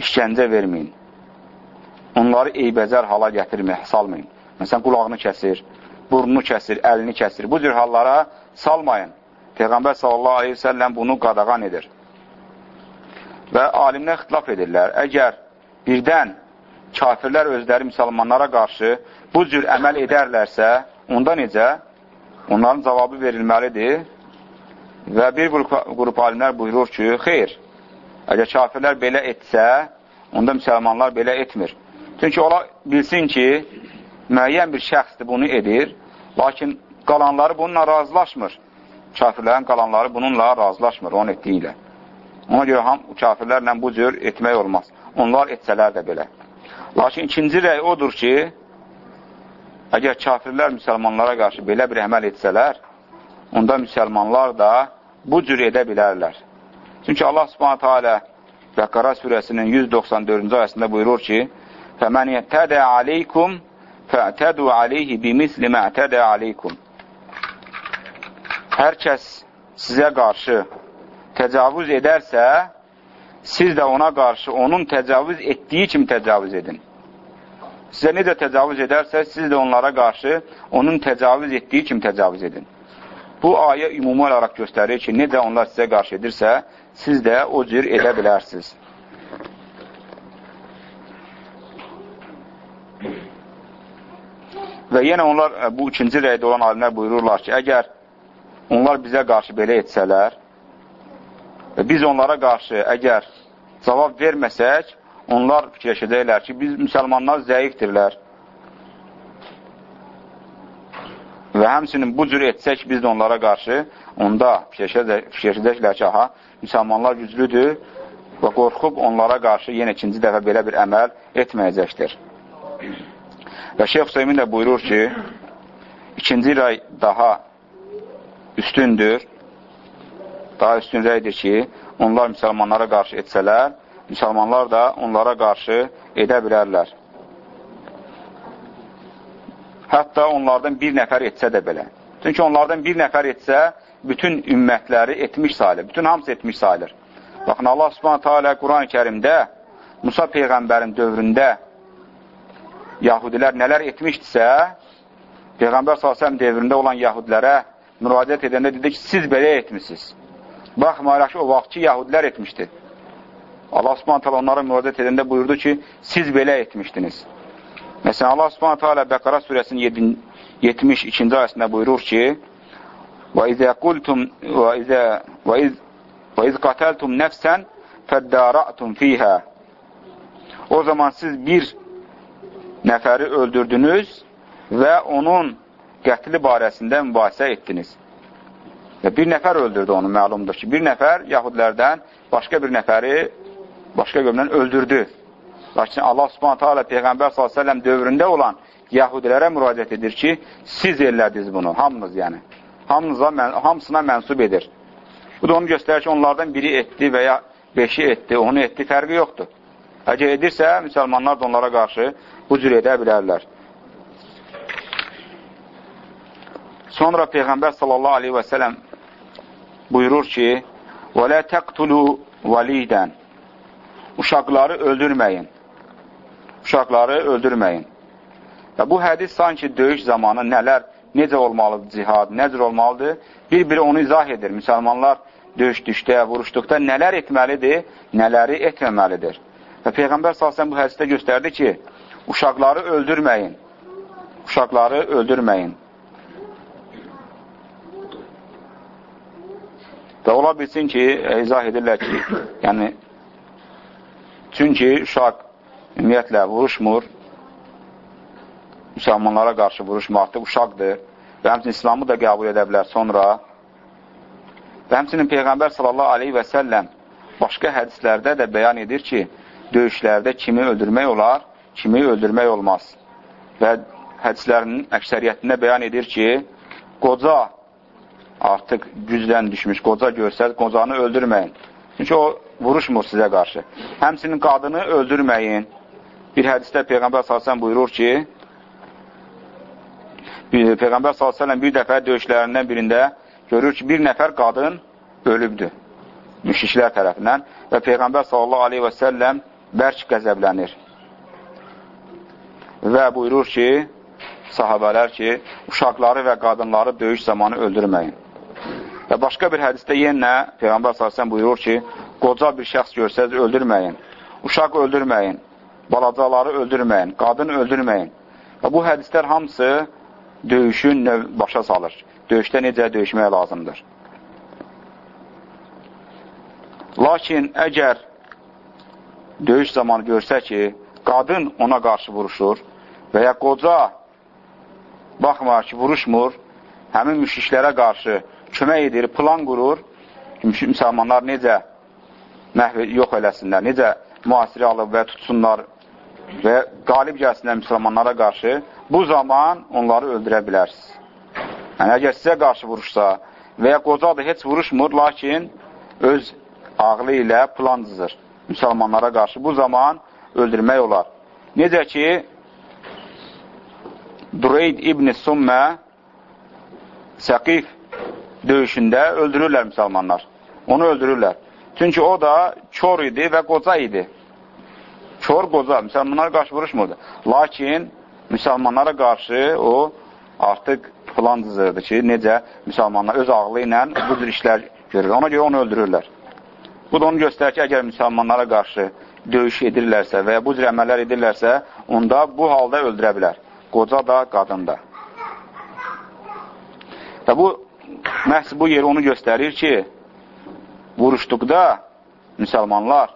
işgəncə verməyin. Onları eybəzər hala gətirmək, salmayın. Məsələn, qulağını kəsir, burnunu kəsir, əlini kəsir. Bu cür hallara salmayın. Peyğəmbər selləm bunu qadağan edir. Və alimlər xitlaf edirlər. Əgər birdən kafirlər özləri müsəlmanlara qarşı bu cür əməl edərlərsə, onda necə? Onların cavabı verilməlidir. Və bir qrup, qrup alimlər buyurur ki, xeyr, əgər kafirlər belə etsə, onda müsəlmanlar belə etmir. Çünki ola bilsin ki, müəyyən bir şəxsdir bunu edir, lakin qalanları bununla razılaşmır. Kafirlərin qalanları bununla razılaşmır, onun etdiyi ilə. Ona görə ham kafirlərlə bu cür etmək olmaz. Onlar etsələr də belə. Lakin ikinci rəy odur ki, əgər kafirlər müsəlmanlara qarşı belə bir əməl etsələr, onda müsəlmanlar da bu cür edə bilərlər. Çünki Allah subhanətə alə Bəqqara surəsinin 194-cü ayəsində buyurur ki, فَمَنْ يَتَّدَى عَلَيْكُمْ فَأْتَدُوا عَلَيْهِ بِمِسْلِ مَا اَتَدَى عَلَيْكُمْ Hər kəs sizə qarşı təcavüz edərsə, siz də ona qarşı onun təcavüz etdiyi kimi təcavüz edin. Sizə necə təcavüz edərsə, siz də onlara qarşı onun təcavüz etdiyi kimi təcavüz edin. Bu ayə ümumi olaraq göstərir ki, necə onlar sizə qarşı edirsə, siz də o cür edə bilərsiniz. Və yenə onlar, e, bu ikinci rəydə olan alimlər buyururlar ki, əgər onlar bizə qarşı belə etsələr, biz onlara qarşı əgər cavab verməsək, onlar fikirləşəcəklər ki, biz müsəlmanlar zəifdirlər. Və həmsinin bu cür etsək biz də onlara qarşı, onda fikirləşəcəklər ki, aha, müsəlmanlar güclüdür və qorxub onlara qarşı yenə ikinci dəfə belə bir əməl etməyəcəkdir. Və Şeyh Hüseymin də buyurur ki, ikinci rəy daha üstündür daha üstün rəydir ki, onlar müsəlmanlara qarşı etsələr, müsəlmanlar da onlara qarşı edə bilərlər. Hətta onlardan bir nəfər etsə də belə. Çünki onlardan bir nəfər etsə, bütün ümmətləri etmiş sayılır. Bütün hamısı etmiş sayılır. Baxın, Allah subhanətə alə Quran-ı kərimdə Musa Peyğəmbərin dövründə Yahudilər nələr etmişdisə, Peyğəmbər s.ə.v dövründə olan Yahudilərə müraciət edəndə dedi ki, siz belə etmişsiniz. Baxmayaraq ki, o vaxtki yahudilər etmişdi. Allah subhanət hala onlara müraciət edəndə buyurdu ki, siz belə etmişdiniz. Məsələn, Allah subhanətə alə Bəqara surəsinin 72-ci ayəsində buyurur ki, وَإِذَا قُلْتُمْ وَإِذَا وَإِذْ وَإِذْ قَتَلْتُمْ نَفْسًا فَدَّارَأْتُمْ فِيهَا O zaman siz bir nəfəri öldürdünüz və onun qətli barəsində mübahisə etdiniz. Və bir nəfər öldürdü onu, məlumdur ki, bir nəfər yahudilərdən başqa bir nəfəri başqa qövmdən öldürdü. Lakin Allah subhanətə alə Peyğəmbər s.ə.v dövründə olan yahudilərə müraciət edir ki, siz elədiniz bunu, hamınız yəni. Hamınıza, hamısına mənsub edir. Bu da onu göstərir ki, onlardan biri etdi və ya beşi etdi, onu etdi, fərqi yoxdur. Əgər edirsə, müsəlmanlar da onlara qarşı bu cür edə bilərlər. Sonra Peyğəmbər sallallahu aleyhi və sələm buyurur ki, وَلَا تَقْتُلُوا وَلِيدًا Uşaqları öldürməyin. Uşaqları öldürməyin. Və bu hədis sanki döyüş zamanı nələr, necə olmalıdır cihad, necə olmalıdır, bir-biri onu izah edir. Müsəlmanlar döyüşdükdə, vuruşduqda nələr etməlidir, nələri etməməlidir. Və Peyğəmbər salsən bu hədisdə göstərdi ki, uşaqları öldürməyin. Uşaqları öldürməyin. Və ola bilsin ki, izah edirlər ki, yəni, çünki uşaq ümumiyyətlə vuruşmur, müsəlmanlara qarşı vuruşmur, artıq uşaqdır və həmçinin İslamı da qəbul edə bilər sonra. Və həmçinin Peyğəmbər sallallahu aleyhi və səlləm başqa hədislərdə də bəyan edir ki, döyüşlərdə kimi öldürmək olar, kimi öldürmək olmaz. Və hədislərinin əksəriyyətində bəyan edir ki, qoca artıq gücdən düşmüş qoca görsəz, qocanı öldürməyin. Çünki o vuruşmur sizə qarşı. Həmsinin qadını öldürməyin. Bir hədisdə Peyğəmbər s.ə.v buyurur ki, Peyğəmbər s.ə.v bir dəfə döyüşlərindən birində görür ki, bir nəfər qadın ölübdür müşriklər tərəfindən və Peyğəmbər s.ə.v bərk qəzəblənir. Və buyurur ki, sahabələr ki, uşaqları və qadınları döyüş zamanı öldürməyin. Və başqa bir hədisdə yenə Peyğəmbər s.ə.v buyurur ki, qoca bir şəxs görsəz öldürməyin, uşaq öldürməyin, balacaları öldürməyin, qadın öldürməyin. Və bu hədislər hamısı döyüşün başa salır. Döyüşdə necə döyüşmək lazımdır. Lakin əgər döyüş zamanı görsə ki, qadın ona qarşı vuruşur və ya qoca baxmayar ki, vuruşmur, həmin müşriklərə qarşı kömək edir, plan qurur, müsəlmanlar necə məhv yox eləsinlər, necə müasiri alıb və tutsunlar və qalib gəlsinlər müsəlmanlara qarşı, bu zaman onları öldürə bilərsiniz. Yəni, əgər sizə qarşı vuruşsa və ya qoca da heç vuruşmur, lakin öz ağlı ilə plan cızır müsəlmanlara qarşı, bu zaman öldürmək olar. Necə ki, Dureyd İbn-i Summə Səqif döyüşündə öldürürlər müsəlmanlar. Onu öldürürlər. Çünki o da kör idi və qoca idi. Kör qoca, müsəlmanlara qarşı vuruşmurdu. Lakin müsəlmanlara qarşı o artıq plan cızırdı ki, necə müsəlmanlar öz ağlı ilə bu cür işlər görür. Ona görə onu öldürürlər. Bu da onu göstərir ki, əgər müsəlmanlara qarşı döyüş edirlərsə və ya bu cür əməllər edirlərsə, onda bu halda öldürə bilər. Qoca da, qadın da. Və bu məhz bu yer onu göstərir ki, vuruşduqda müsəlmanlar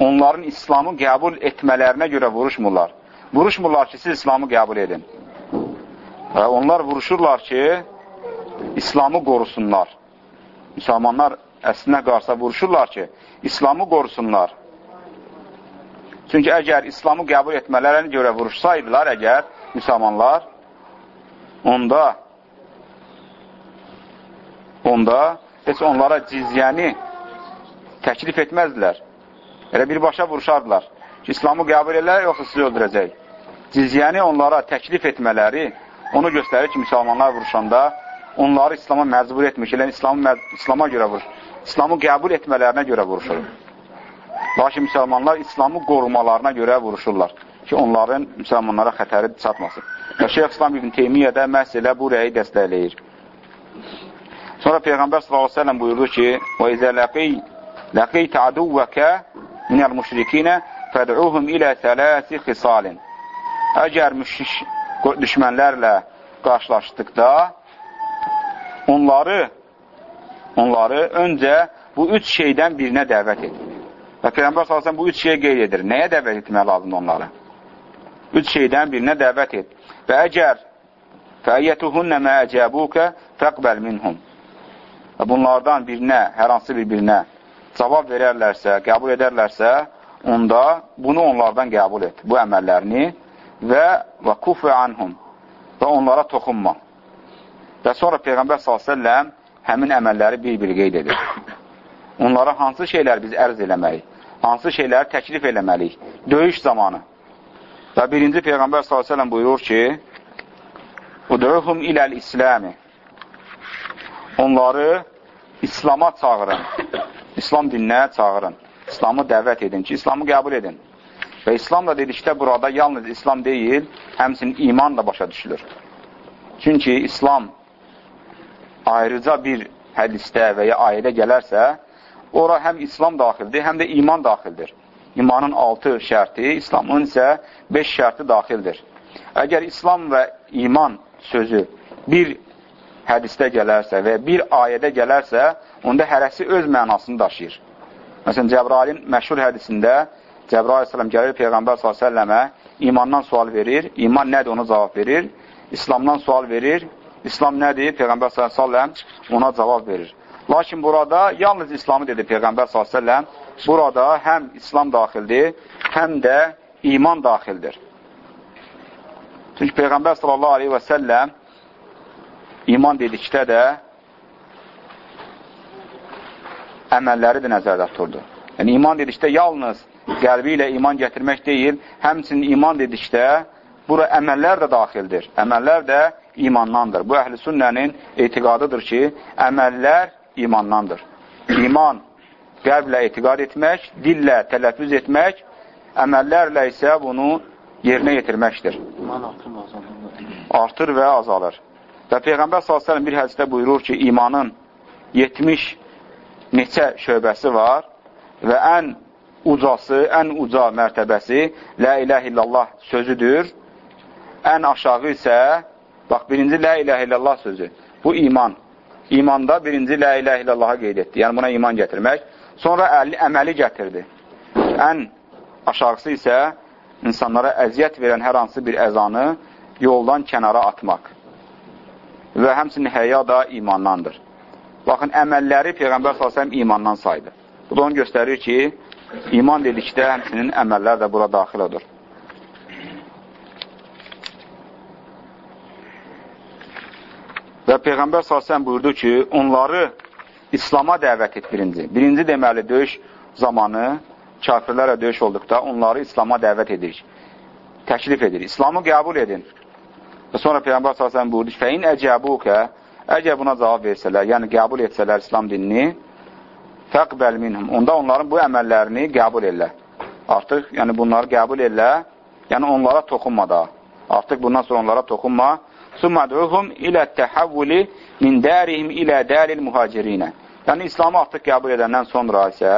onların İslamı qəbul etmələrinə görə vuruşmurlar. Vuruşmurlar ki, siz İslamı qəbul edin. Və onlar vuruşurlar ki, İslamı qorusunlar. Müsəlmanlar əslinə qarsa vuruşurlar ki, İslamı qorusunlar. Çünki əgər İslamı qəbul etmələrinə görə vuruşsaydılar, əgər müsəlmanlar, onda onda heç onlara cizyəni təklif etməzdilər. Elə birbaşa vuruşardılar ki, İslamı qəbul edirlər, yoxsa sizi öldürəcək. Cizyəni onlara təklif etmələri onu göstərir ki, müsəlmanlar vuruşanda onları İslama məcbur etmir ki, İslamı, İslama görə vurur. İslamı qəbul etmələrinə görə vuruşur. Lakin müsəlmanlar İslamı qorumalarına görə vuruşurlar ki, onların müsəlmanlara xətəri çatmasın. Və Şeyh İslam İbn Teymiyyə də məhz elə bu rəyi dəstəkləyir. Sonra Peyğəmbər s.ə.v buyurdu ki, وَإِذَا لَقِيْتَ عَدُوَّكَ مِنَ الْمُشْرِكِينَ فَدْعُوهُمْ إِلَى ثَلَاثِ خِصَالٍ əgər müşrik düşmənlərlə qarşılaşdıqda onları onları öncə bu üç şeydən birinə dəvət et. Və Peyğəmbər sallallahu bu üç şeyə qeyd edir. Nəyə dəvət etmək lazımdır onları? Üç şeydən birinə dəvət et. Və əgər fəiyyətuhunnə mə əcəbukə fəqbəl minhum. Və bunlardan birinə, hər hansı bir birinə cavab verərlərsə, qəbul edərlərsə, onda bunu onlardan qəbul et, bu əməllərini və və kufə anhum və onlara toxunma. Və sonra Peyğəmbər s.ə.v həmin əməlləri bir-bir qeyd edir. Onlara hansı şeylər biz ərz eləməliyik, hansı şeyləri təklif eləməliyik, döyüş zamanı. Və birinci Peyğəmbər s.ə.v buyurur ki, Uduruhum iləl İsləmi Onları İslama çağırın, İslam dininə çağırın, İslamı dəvət edin ki, İslamı qəbul edin. Və İslam da dedikdə burada yalnız İslam deyil, həmsin iman da başa düşülür. Çünki İslam ayrıca bir hədisdə və ya ayədə gələrsə, ora həm İslam daxildir, həm də iman daxildir. İmanın altı şərti, İslamın isə beş şərti daxildir. Əgər İslam və iman sözü bir hədisdə gələrsə və bir ayədə gələrsə, onda hərəsi öz mənasını daşıyır. Məsələn, Cəbrailin məşhur hədisində Cəbrail s.ə.v gəlir Peyğəmbər s.ə.və imandan sual verir, iman nədir onu cavab verir, İslamdan sual verir, İslam nədir? Peyğəmbər s.ə.v ona cavab verir. Lakin burada yalnız İslamı dedi Peyğəmbər s.ə.v burada həm İslam daxildir, həm də iman daxildir. Çünki Peyğəmbər səlləm iman dedikdə də əməlləri də nəzərdə tuturdu. Yəni, iman dedikdə yalnız qəlbi ilə iman gətirmək deyil, həmçinin iman dedikdə bura əməllər də daxildir. Əməllər də imandandır. Bu, əhl-i sünnənin etiqadıdır ki, əməllər imandandır. İman qəlblə etiqad etmək, dillə tələffüz etmək, əməllərlə isə bunu yerinə yetirməkdir. İman artır və azalır. Artır və azalır. Və Peyğəmbər s.ə.v bir hədisdə buyurur ki, imanın 70 neçə şöbəsi var və ən ucası, ən uca mərtəbəsi Lə iləh illallah sözüdür. Ən aşağı isə, bax, birinci Lə iləh illallah sözü. Bu iman. İmanda birinci Lə iləh illallaha qeyd etdi. Yəni, buna iman gətirmək. Sonra əli, əməli gətirdi. Ən aşağısı isə insanlara əziyyət verən hər hansı bir əzanı yoldan kənara atmaq. Və həmsinin həya da imandandır. Baxın, əməlləri Peyğəmbər s.ə.v imandan saydı. Bu da onu göstərir ki, iman dedikdə həmsinin əməllər də bura daxil olur. Və Peyğəmbər s.ə.v buyurdu ki, onları İslama dəvət et birinci. Birinci deməli, döyüş zamanı kafirlərlə döyüş olduqda onları İslama dəvət edir, təklif edir. İslamı qəbul edin. Və sonra Peyğəmbər s.ə.v buyurdu ki, fəin əcəbukə, əgər buna cavab versələr, yəni qəbul etsələr İslam dinini, fəqbəl minhum, onda onların bu əməllərini qəbul elə. Artıq, yəni bunları qəbul elə, yəni onlara toxunma da. Artıq bundan sonra onlara toxunma. Summadruhum ilə təhəvvüli min dərihim ilə dəril mühacirinə. Yəni, İslamı artıq qəbul edəndən sonra isə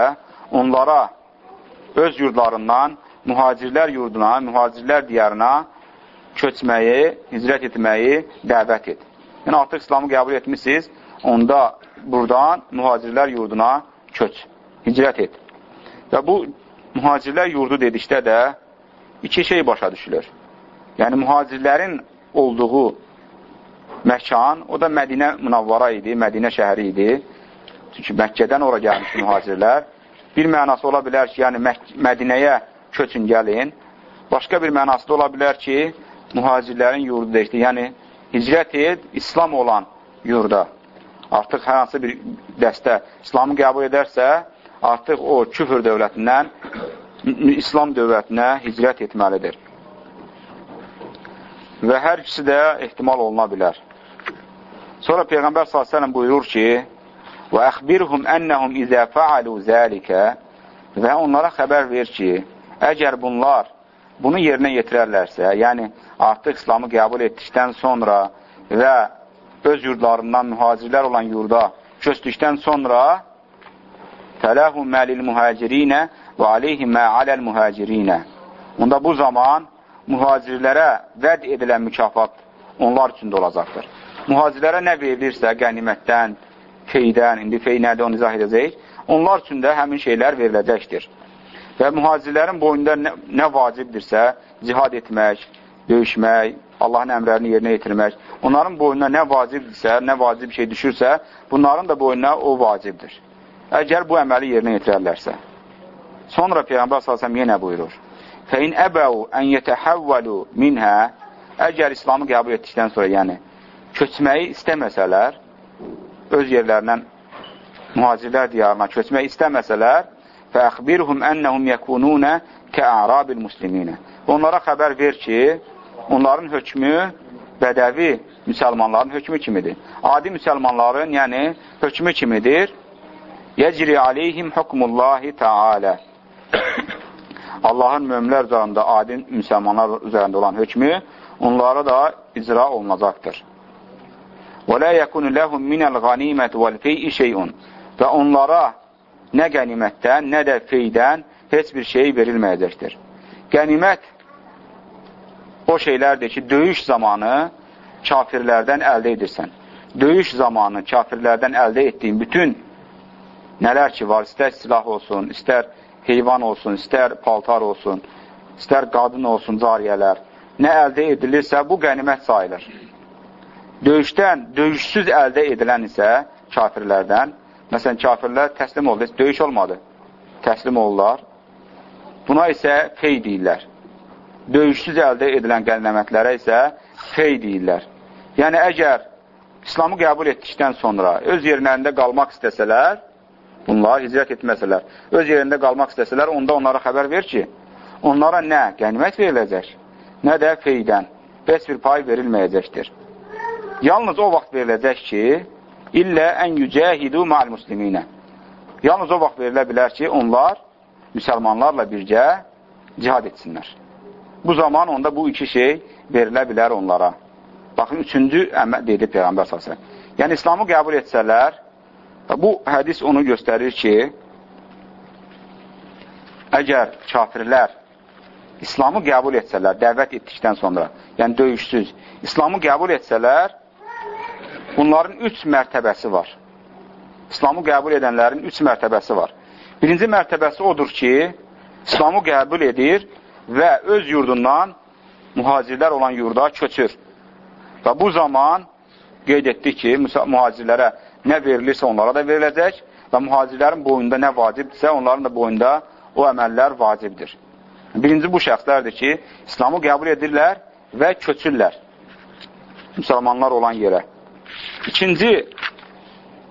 onlara öz yurdlarından mühacirlər yurduna, mühacirlər diyarına köçməyi, hicrət etməyi dəvət et. Yəni, artıq İslamı qəbul etmişsiniz, onda buradan mühacirlər yurduna köç, hicrət et. Və bu mühacirlər yurdu dedikdə də iki şey başa düşülür. Yəni, mühacirlərin olduğu məkan, o da Mədinə münavvara idi, Mədinə şəhəri idi. Çünki Məkkədən ora gəlmiş mühacirlər. Bir mənası ola bilər ki, yəni Mədinəyə köçün gəlin. Başqa bir mənası da ola bilər ki, mühacirlərin yurdu deyildi. Yəni, hicrət et, İslam olan yurda. Artıq hər hansı bir dəstə İslamı qəbul edərsə, artıq o küfür dövlətindən İslam dövlətinə hicrət etməlidir. Və hər ikisi də ehtimal oluna bilər. Sonra Peyğəmbər s.ə.v buyurur ki, Və əxbirhum ənəhum izə fəalu zəlikə və onlara xəbər ver ki, əgər bunlar bunu yerinə yetirərlərsə, yəni artıq İslamı qəbul etdikdən sonra və öz yurdlarından mühacirlər olan yurda köçdükdən sonra fələhum məlil mühacirinə və aleyhim mə aləl mühacirinə. Onda bu zaman mühacirlərə vəd edilən mükafat onlar üçün də olacaqdır. Mühacirlərə nə verilirsə qənimətdən, feydən, indi fey nədir onu izah edəcəyik, onlar üçün də həmin şeylər veriləcəkdir. Və mühacirlərin boyunda nə, nə vacibdirsə, cihad etmək, döyüşmək, Allahın əmrlərini yerinə yetirmək, onların boynuna nə vacibdirsə, nə vacib şey düşürsə, bunların da boynuna o vacibdir. Əgər bu əməli yerinə yetirərlərsə. Sonra Peyğəmbər s.ə.v yenə buyurur. Fəin əbəu ən yətəhəvvəlu minhə Əgər İslamı qəbul etdikdən sonra, yəni, köçməyi istəməsələr, öz yerlərindən mühacirlər diyarına köçmək istəməsələr, fəəxbirhum ennəhum yəkununə kə'arabil musliminə. Onlara xəbər ver ki, onların hökmü bədəvi müsəlmanların hökmü kimidir. Adi müsəlmanların, yəni, hökmü kimidir. Yəcri aleyhim hukmullahi ta'alə. Allahın möminlər üzərində, adi müsəlmanlar üzərində olan hökmü onlara da icra olunacaqdır. Və lə yəkunu ləhum minəl qanimət vəl fey'i şeyun və onlara nə qənimətdən, nə də feydən heç bir şey verilməyəcəkdir. Qənimət o şeylərdir ki, döyüş zamanı kafirlərdən əldə edirsən. Döyüş zamanı kafirlərdən əldə etdiyin bütün nələr ki var, istər silah olsun, istər heyvan olsun, istər paltar olsun, istər qadın olsun, cariyələr, nə əldə edilirsə, bu qənimət sayılır. Döyüşdən, döyüşsüz əldə edilən isə kafirlərdən, məsələn, kafirlər təslim oldu, döyüş olmadı, təslim olurlar. Buna isə fey deyirlər. Döyüşsüz əldə edilən qənimətlərə isə fey deyirlər. Yəni, əgər İslamı qəbul etdikdən sonra öz yerlərində qalmaq istəsələr, bunlar hicrət etməsələr, öz yerində qalmaq istəsələr, onda onlara xəbər ver ki, onlara nə qənimət veriləcək, nə də feydən, bəs bir pay verilməyəcəkdir. Yalnız o vaxt veriləcək ki, illə ən yücəhidu mal musliminə. Yalnız o vaxt verilə bilər ki, onlar müsəlmanlarla birgə cihad etsinlər. Bu zaman onda bu iki şey verilə bilər onlara. Baxın, üçüncü əməl dedi Peyğəmbər səsə. Yəni, İslamı qəbul etsələr, Bu hədis onu göstərir ki, əgər kafirlər İslamı qəbul etsələr, dəvət etdikdən sonra, yəni döyüşsüz, İslamı qəbul etsələr, bunların üç mərtəbəsi var. İslamı qəbul edənlərin üç mərtəbəsi var. Birinci mərtəbəsi odur ki, İslamı qəbul edir və öz yurdundan mühacirlər olan yurda köçür. Və bu zaman qeyd etdi ki, mühacirlərə nə verilirsə onlara da veriləcək və mühacirlərin boyunda nə vacibdirsə, onların da boyunda o əməllər vacibdir. Birinci bu şəxslərdir ki, İslamı qəbul edirlər və köçürlər müsəlmanlar olan yerə. İkinci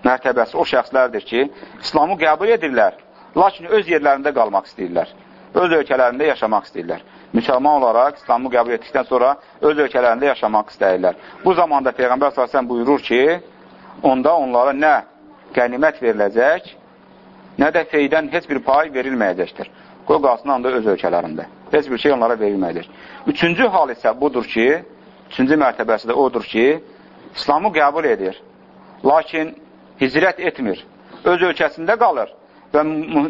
mərtəbəsi o şəxslərdir ki, İslamı qəbul edirlər, lakin öz yerlərində qalmaq istəyirlər, öz ölkələrində yaşamaq istəyirlər. Müsəlman olaraq İslamı qəbul etdikdən sonra öz ölkələrində yaşamaq istəyirlər. Bu zamanda Peyğəmbər s.ə.v buyurur ki, onda onlara nə qənimət veriləcək, nə də feydən heç bir pay verilməyəcəkdir. Qoy qalsın anda öz ölkələrində. Heç bir şey onlara verilməyəcək. Üçüncü hal isə budur ki, üçüncü mərtəbəsi də odur ki, İslamı qəbul edir, lakin hicrət etmir, öz ölkəsində qalır və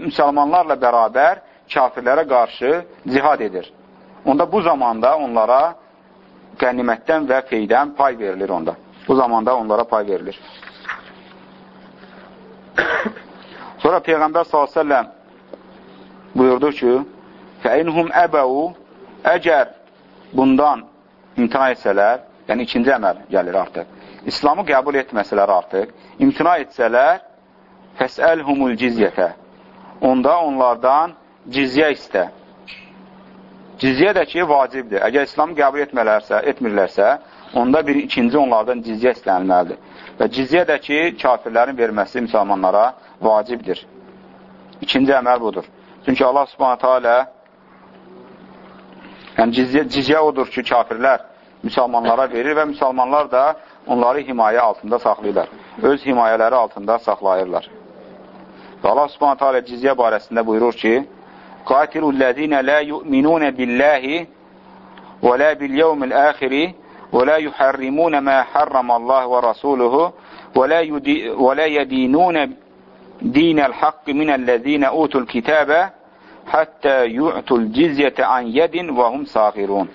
müsəlmanlarla bərabər kafirlərə qarşı cihad edir. Onda bu zamanda onlara qənimətdən və feydən pay verilir onda. Bu zamanda onlara pay verilir. Sonra Peyğəmbər s.ə.v buyurdu ki, fəinhum əbəu əgər bundan imtina etsələr, yəni ikinci əməl gəlir artıq, İslamı qəbul etməsələr artıq, imtina etsələr, fəsəlhumul cizyətə, onda onlardan cizyə istə. Cizyə də ki, vacibdir. Əgər İslamı qəbul etmələrsə, etmirlərsə, onda bir ikinci onlardan cizyə istənilməlidir. Və cizyə də ki, kafirlərin verməsi müsəlmanlara vacibdir. İkinci əməl budur. Çünki Allah subhanətə alə yəni cizyə, cizyə odur ki, kafirlər müsəlmanlara verir və müsəlmanlar da onları himayə altında saxlayırlar. Öz himayələri altında saxlayırlar. Və Allah subhanətə alə cizyə barəsində buyurur ki, Qatilul-ləzinə lə yu'minunə billəhi və lə bil-yevmil əxiri ولا يحرمون ما حرم الله ورسوله ولا, يدي ولا يدينون دين الحق من الذين أوتوا الكتاب حتى يؤتوا الجزية عن يد وهم صاغرون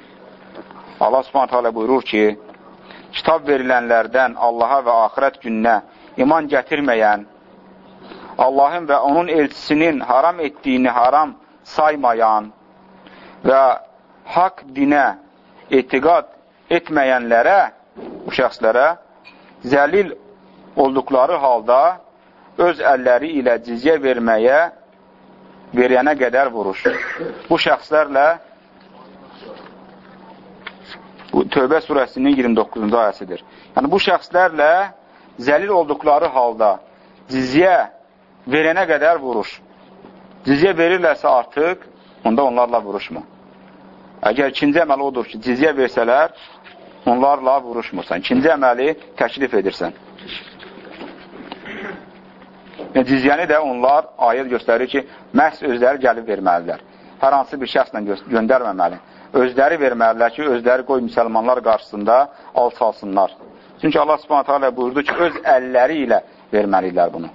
Allah subhanət hələ buyurur ki, kitab verilənlərdən Allaha və axirət gününə iman gətirməyən, Allahın və onun elçisinin haram etdiyini haram saymayan və haqq dinə etiqad etməyənlərə, bu şəxslərə zəlil olduqları halda öz əlləri ilə cizyə verməyə verənə qədər vuruş. Bu şəxslərlə bu Tövbə surəsinin 29-cu ayəsidir. Yəni, bu şəxslərlə zəlil olduqları halda cizyə verənə qədər vuruş. Cizyə verirlərsə artıq, onda onlarla vuruşma. Əgər ikinci əməli odur ki, cizyə versələr, onlarla vuruşmursan. İkinci əməli təklif edirsən. Yəni, cizyəni də onlar ayət göstərir ki, məhz özləri gəlib verməlidirlər. Hər hansı bir şəxslə gö göndərməməli. Özləri verməlilər ki, özləri qoy müsəlmanlar qarşısında alçalsınlar. Çünki Allah subhanətə alə buyurdu ki, öz əlləri ilə verməlidirlər bunu.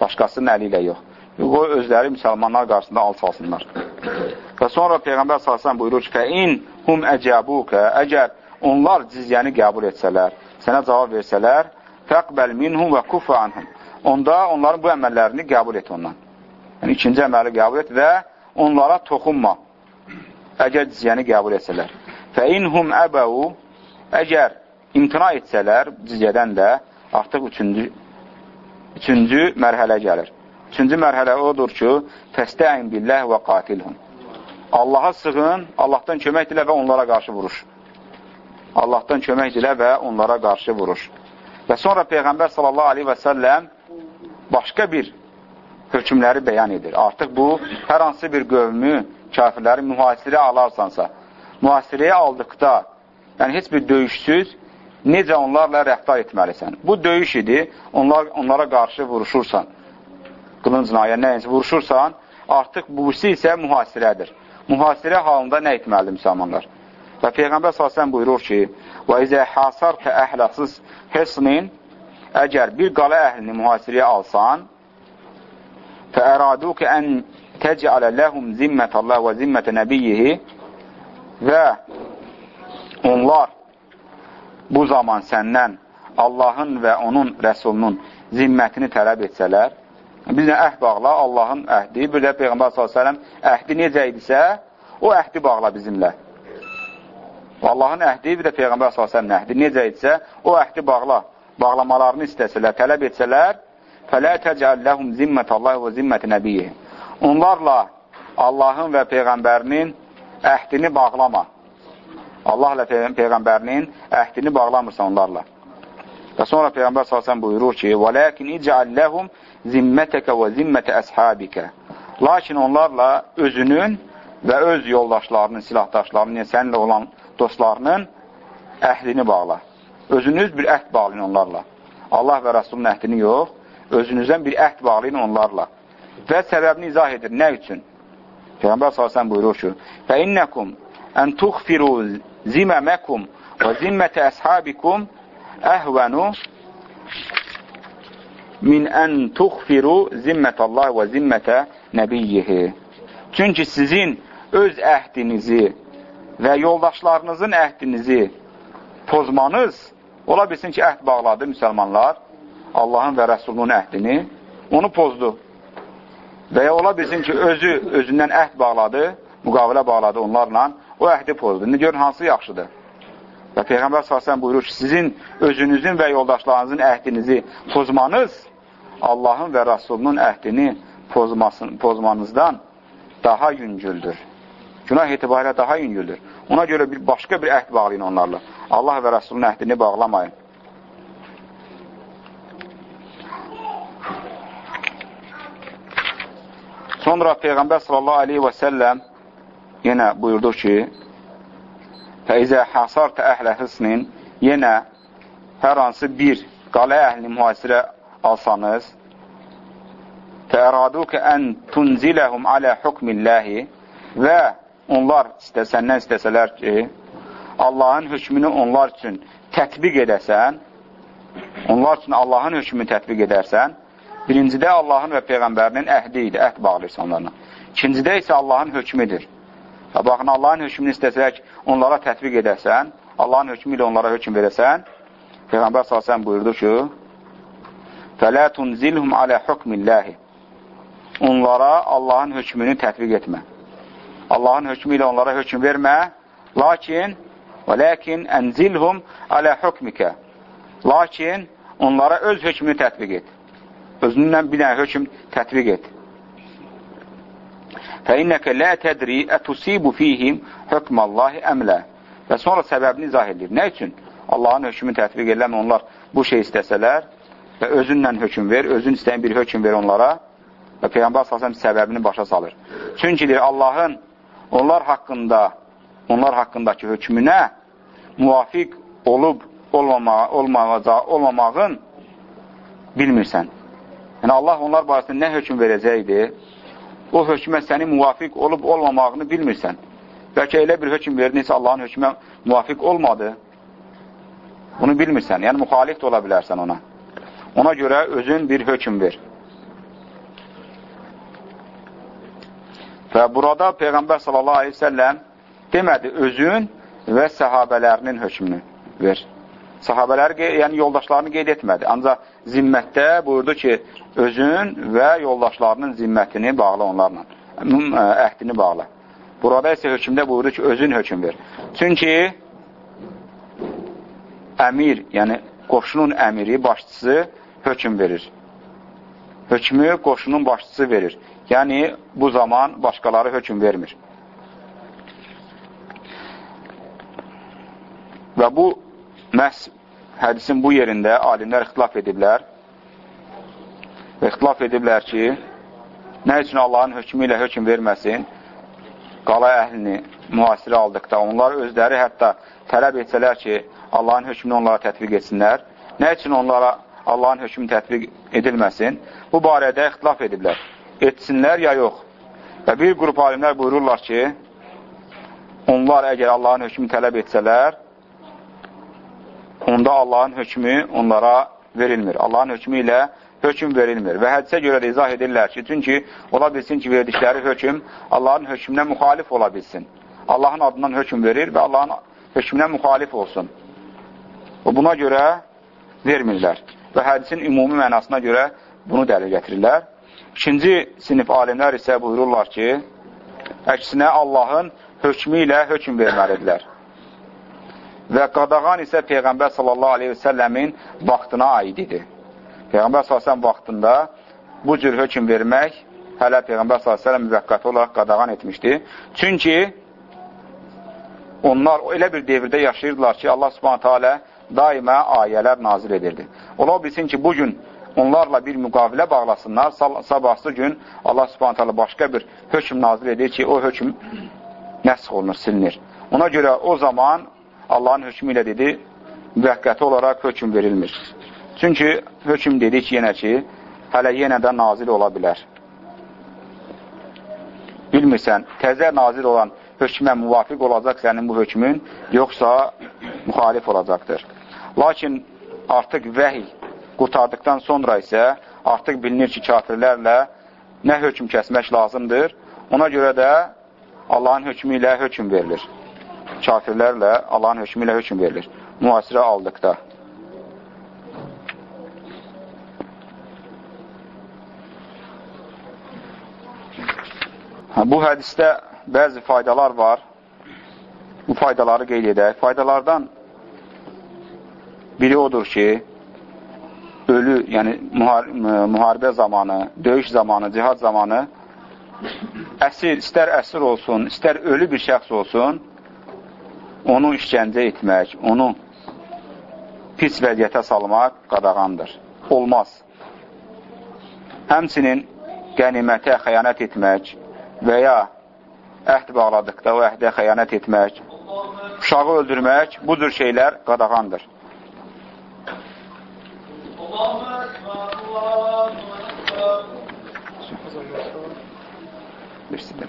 Başqasının əli ilə yox. Qoy özləri müsəlmanlar qarşısında alçalsınlar. Və sonra Peyğəmbər s.ə.v buyurur ki, fəin hum əcəbukə, əgər onlar cizyəni qəbul etsələr, sənə cavab versələr, fəqbəl minhum və kufu anhum. Onda onların bu əməllərini qəbul et ondan. Yəni, ikinci əməli qəbul et və onlara toxunma. Əgər cizyəni qəbul etsələr. Fəinhum əbəu, əgər imtina etsələr cizyədən də, artıq üçüncü, üçüncü mərhələ gəlir. Üçüncü mərhələ odur ki, fəstəin billəh və qatilhum. Allaha sığın, Allahdan kömək dilə və onlara qarşı vuruş. Allahdan kömək dilə və onlara qarşı vuruş. Və sonra Peyğəmbər sallallahu aleyhi və səlləm başqa bir hökmləri bəyan edir. Artıq bu, hər hansı bir qövmü, kafirləri mühasirəyə alarsansa, mühasirəyə aldıqda, yəni heç bir döyüşsüz, necə onlarla rəftar etməlisən. Bu döyüş idi, onlar, onlara qarşı vuruşursan, qılıncla, yəni nəyinsə vuruşursan, artıq bu isə mühasirədir mühasirə halında nə etməlidir müsəlmanlar? Və Peyğəmbər s.ə.v buyurur ki, Və izə hasartə əhlasız hesnin, əgər bir qala əhlini mühasirəyə alsan, fəəradukə ən təcələ ləhum zimmətəlləh və zimmətə nəbiyyihi və onlar bu zaman səndən Allahın və onun rəsulunun zimmətini tələb etsələr, Bizlə əhd bağla, Allahın əhdi, bir də Peyğəmbər s.ə.v əhdi necə idisə, o əhdi bağla bizimlə. Allahın əhdi, bir də Peyğəmbər s.ə.v əhdi necə idisə, o əhdi bağla. Bağlamalarını istəsələr, tələb etsələr, fələ təcəlləhum zimmətəllahi və zimmət nəbiyyi. Onlarla Allahın və Peyğəmbərinin əhdini bağlama. Allahla Peyğəmbərinin əhdini bağlamırsan onlarla. Və sonra Peyğəmbər s.ə.v buyurur ki, وَلَكِنْ اِجْعَلْ لَهُمْ zimmətəkə və zimmətə əshabikə. Lakin onlarla özünün və öz yoldaşlarının, silahdaşlarının, yəni səninlə olan dostlarının əhlini bağla. Özünüz bir əhd bağlayın onlarla. Allah və Rasulun əhdini yox, özünüzdən bir əhd bağlayın onlarla. Və səbəbini izah edir. Nə üçün? Peyğəmbər s.ə.v buyurur ki, فَإِنَّكُمْ أَنْ تُخْفِرُوا زِمَمَكُمْ وَزِمَّةَ أَصْحَابِكُمْ أَهْوَنُ min ən tuxfiru zimmətəllah və zimmətə nəbiyyihi. Çünki sizin öz əhdinizi və yoldaşlarınızın əhdinizi pozmanız, ola bilsin ki, əhd bağladı müsəlmanlar, Allahın və Rəsulunun əhdini, onu pozdu. Və ya ola bilsin ki, özü özündən əhd bağladı, müqavilə bağladı onlarla, o əhdi pozdu. İndi görün, hansı yaxşıdır? Və Peyğəmbər s.ə.v buyurur ki, sizin özünüzün və yoldaşlarınızın əhdinizi pozmanız Allahın və Rasulunun əhdini pozmasın, pozmanızdan daha yüngüldür. Günah etibarilə daha yüngüldür. Ona görə bir başqa bir əhd bağlayın onlarla. Allah və Rasulun əhdini bağlamayın. Sonra Peyğəmbər sallallahu aleyhi və səlləm yenə buyurdu ki, Fəizə hasartə əhlə hısnin yenə hər hansı bir qala əhlini mühasirə alsanız, fəəradukə ən tunziləhum alə hukmilləhi və onlar istə, səndən istəsələr ki, Allahın hökmünü onlar üçün tətbiq edəsən, onlar üçün Allahın hökmünü tətbiq edərsən, birincidə Allahın və Peyğəmbərinin əhdi idi, əhd bağlayırsan onlarla. İkincidə isə Allahın hökmüdür. Və baxın, Allahın hökmünü istəsək, onlara tətbiq edəsən, Allahın hökmü ilə onlara hökm verəsən, Peyğəmbər s.ə.v buyurdu ki, فَلَا تُنْزِلْهُمْ عَلَى حُكْمِ اللّٰهِ Onlara Allahın hökmünü tətbiq etmə. Allahın hökmü ilə onlara hökm vermə, lakin وَلَكِنْ أَنْزِلْهُمْ عَلَى حُكْمِكَ Lakin onlara öz hökmünü tətbiq et. özündən bir dənə hökm tətbiq et. Fəinnəkə lə tədri ətusibu fihim hökmallahi əmlə Və sonra səbəbini izah edir. Nə üçün? Allahın hökmünü tətbiq eləmə onlar bu şey istəsələr və özünlə hökm ver, özün istəyin bir hökm ver onlara və Peyğəmbər s.ə.v səbəbini başa salır. Çünki deyir, Allahın onlar haqqında onlar haqqındakı hökmünə müvafiq olub olmama, olmamaca, olmamağın bilmirsən. Yəni, Allah onlar barəsində nə hökm verəcəkdir, o hökmə səni müvafiq olub olmamağını bilmirsən. Bəlkə elə bir hökm verdinsə Allahın hökmə müvafiq olmadı, bunu bilmirsən, yəni müxalif də ola bilərsən ona. Ona görə özün bir hökm ver. Və burada Peyğəmbər sallallahu aleyhi ve selləm demədi özün və səhabələrinin hökmünü ver. Sahabələri, yəni yoldaşlarını qeyd etmədi. Ancaq zimmətdə buyurdu ki, özün və yoldaşlarının zimmətini bağla onlarla, əhdini bağla. Burada isə hökmdə buyurdu ki, özün hökm ver. Çünki əmir, yəni qoşunun əmiri, başçısı hökm verir. Hökmü qoşunun başçısı verir. Yəni, bu zaman başqaları hökm vermir. Və bu məhz hədisin bu yerində alimlər ixtilaf ediblər. Və ixtilaf ediblər ki, nə üçün Allahın hökmü ilə hökm verməsin, qala əhlini müasirə aldıqda, onlar özləri hətta tələb etsələr ki, Allahın hökmünü onlara tətbiq etsinlər, nə üçün onlara Allahın hökmü tətbiq edilməsin, bu barədə ixtilaf ediblər etsinlər ya yox. Və bir qrup alimlər buyururlar ki, onlar əgər Allahın hökmü tələb etsələr, onda Allahın hökmü onlara verilmir. Allahın hökmü ilə hökm verilmir. Və hədisə görə də izah edirlər ki, çünki ola bilsin ki, verdikləri hökm Allahın hökmünə müxalif ola bilsin. Allahın adından hökm verir və Allahın hökmünə müxalif olsun. Və buna görə vermirlər. Və hədisin ümumi mənasına görə bunu dəlil gətirirlər. İkinci sinif alimlər isə buyururlar ki, əksinə Allahın hökmü ilə hökm verməlidirlər. Və qadağan isə Peyğəmbər sallallahu aleyhi və səlləmin vaxtına aid idi. Peyğəmbər sallallahu aleyhi vaxtında bu cür hökm vermək hələ Peyğəmbər sallallahu aleyhi və səlləm müvəqqəti olaraq qadağan etmişdi. Çünki onlar elə bir devirdə yaşayırdılar ki, Allah subhanətə alə daimə ayələr nazil edirdi. Ola bilsin ki, bugün onlarla bir müqavilə bağlasınlar, sabahsı gün Allah subhanət hala başqa bir hökm nazil edir ki, o hökm nəsx olunur, silinir. Ona görə o zaman Allahın hökmü ilə dedi, müvəqqəti olaraq hökm verilmir. Çünki hökm dedik yenə ki, hələ yenə də nazil ola bilər. Bilmirsən, təzə nazil olan hökmə müvafiq olacaq sənin bu hökmün, yoxsa müxalif olacaqdır. Lakin artıq vəhiy qurtardıqdan sonra isə artıq bilinir ki, kafirlərlə nə hökm kəsmək lazımdır. Ona görə də Allahın hökmü ilə hökm verilir. Kafirlərlə Allahın hökmü ilə hökm verilir. Müasirə aldıqda. Bu hədisdə bəzi faydalar var. Bu faydaları qeyd edək. Faydalardan biri odur ki, ölü, yəni müharibə zamanı, döyüş zamanı, cihad zamanı əsir, istər əsir olsun, istər ölü bir şəxs olsun, onu işgəncə etmək, onu pis vəziyyətə salmaq qadağandır. Olmaz. Həmsinin qənimətə xəyanət etmək və ya əhd bağladıqda o əhdə xəyanət etmək, uşağı öldürmək bu cür şeylər qadağandır. Bir sidir.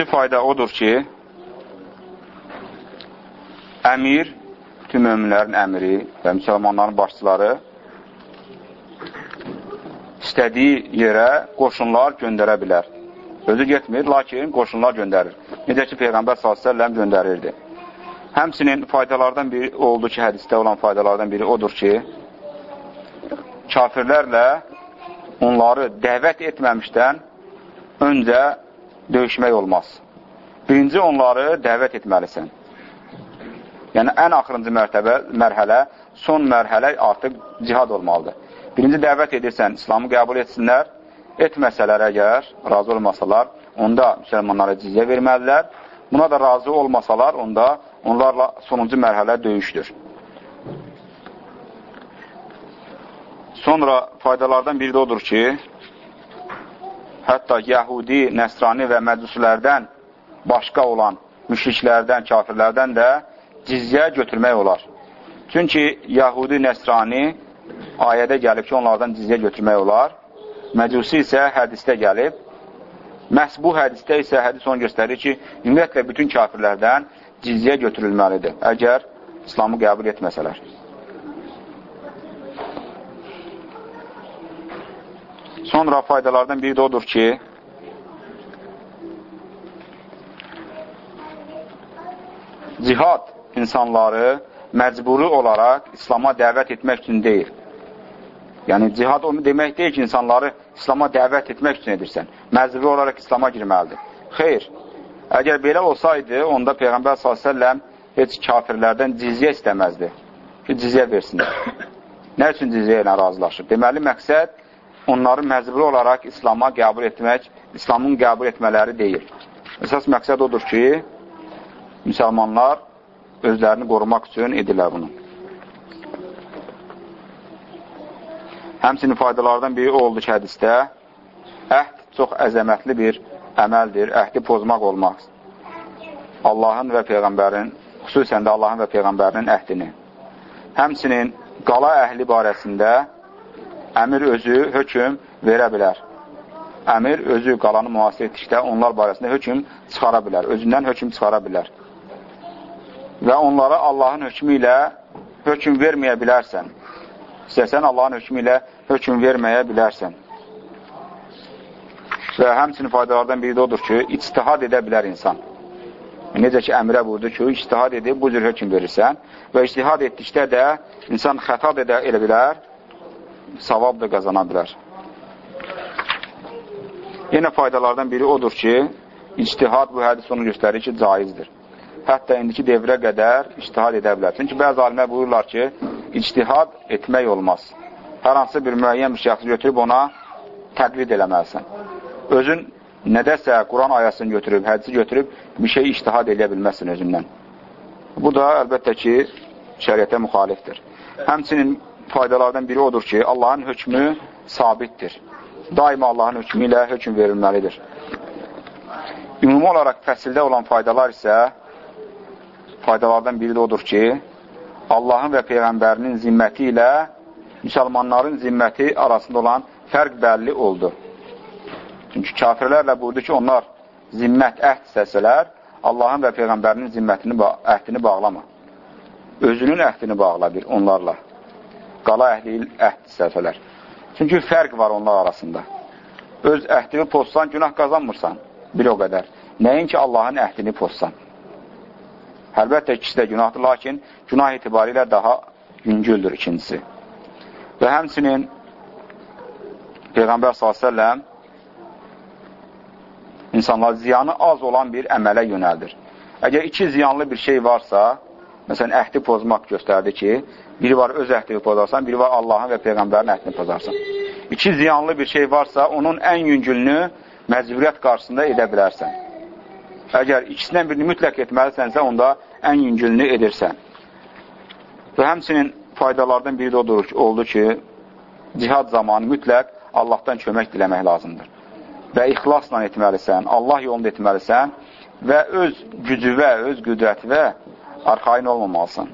Birinci fayda odur ki, əmir, bütün möminlərin əmiri və müsəlmanların başçıları istədiyi yerə qoşunlar göndərə bilər. Özü getmir, lakin qoşunlar göndərir. Necə ki, Peyğəmbər s.ə.v göndərirdi. Həmsinin faydalardan biri oldu ki, hədisdə olan faydalardan biri odur ki, kafirlərlə onları dəvət etməmişdən öncə döyüşmək olmaz. Birinci onları dəvət etməlisən. Yəni, ən axırıncı mərtəbə, mərhələ, son mərhələ artıq cihad olmalıdır. Birinci dəvət edirsən, İslamı qəbul etsinlər, etməsələr əgər, razı olmasalar, onda müsəlmanlara cizyə verməlidirlər. Buna da razı olmasalar, onda onlarla sonuncu mərhələ döyüşdür. Sonra faydalardan biri də odur ki, hətta Yəhudi, Nəsrani və Məcusilərdən başqa olan müşriklərdən, kafirlərdən də cizyə götürmək olar. Çünki Yəhudi, Nəsrani ayədə gəlib ki, onlardan cizyə götürmək olar. Məcusi isə hədisdə gəlib. Məhz bu hədisdə isə hədis onu göstərir ki, ümumiyyətlə bütün kafirlərdən cizyə götürülməlidir, əgər İslamı qəbul etməsələr. Sonra faydalardan biri də odur ki, cihad insanları məcburi olaraq İslama dəvət etmək üçün deyil. Yəni, cihad onu demək deyil ki, insanları İslama dəvət etmək üçün edirsən. Məcburi olaraq İslama girməlidir. Xeyr, əgər belə olsaydı, onda Peyğəmbər s.ə.v heç kafirlərdən cizyə istəməzdi ki, cizyə versinlər. Nə üçün cizyə ilə razılaşır? Deməli, məqsəd onları məcburi olaraq İslama qəbul etmək, İslamın qəbul etmələri deyil. Əsas məqsəd odur ki, müsəlmanlar özlərini qorumaq üçün edirlər bunu. Həmsinin faydalardan biri oldu ki, hədisdə əhd çox əzəmətli bir əməldir, əhdi pozmaq olmaq. Allahın və Peyğəmbərin, xüsusən də Allahın və Peyğəmbərinin əhdini. Həmsinin qala əhli barəsində əmir özü hökm verə bilər. Əmir özü qalanı mühasir etdikdə onlar barəsində hökm çıxara bilər, özündən hökm çıxara bilər. Və onlara Allahın hökmü ilə hökm verməyə bilərsən. İstəsən Allahın hökmü ilə hökm verməyə bilərsən. Və həmçinin faydalardan biri də odur ki, içtihad edə bilər insan. Necə ki, əmrə buyurdu ki, içtihad edib bu cür hökm verirsən və içtihad etdikdə də insan xəta edə elə bilər, savab da qazana bilər. Yenə faydalardan biri odur ki, içtihad bu hədis onu göstərir ki, caizdir. Hətta indiki devrə qədər içtihad edə bilər. Çünki bəzi alimlər buyururlar ki, ictihad etmək olmaz. Hər hansı bir müəyyən bir şəxsi götürüb ona təqlid eləməlisən. Özün nədəsə Quran ayəsini götürüb, hədisi götürüb bir şey ictihad edə bilməzsin özündən. Bu da əlbəttə ki, şəriətə müxalifdir. Həmçinin faydalardan biri odur ki, Allahın hökmü sabitdir. Daima Allahın hökmü ilə hökm verilməlidir. Ümumi olaraq fəsildə olan faydalar isə faydalardan biri də odur ki, Allahın və Peyğəmbərinin zimməti ilə müsəlmanların zimməti arasında olan fərq bəlli oldu. Çünki kafirlərlə buyurdu ki, onlar zimmət əhd istəsələr, Allahın və Peyğəmbərinin zimmətini, əhdini bağlama. Özünün əhdini bağla bir onlarla. Qala əhli əhd istəsələr. Çünki fərq var onlar arasında. öz əhdini pozsan, günah qazanmırsan. Bir o qədər. Nəinki Allahın əhdini pozsan. Əlbəttə, ikisi də günahdır, lakin günah itibarilə daha yüngüldür ikincisi. Və həmsinin Peyğəmbər s.ə.v insanlar ziyanı az olan bir əmələ yönəldir. Əgər iki ziyanlı bir şey varsa, məsələn, əhdi pozmaq göstərdi ki, biri var öz əhdini pozarsan, biri var Allahın və Peyğəmbərin əhdini pozarsan. İki ziyanlı bir şey varsa, onun ən yüngülünü məcburiyyət qarşısında edə bilərsən. Əgər ikisindən birini mütləq etməlisənsə, onda ən yüngülünü edirsən. Və həmsinin faydalardan biri də odur, oldu ki, cihad zamanı mütləq Allahdan kömək diləmək lazımdır. Və ixlasla etməlisən, Allah yolunda etməlisən və öz gücüvə, öz qüdrətivə arxain olmamalısan.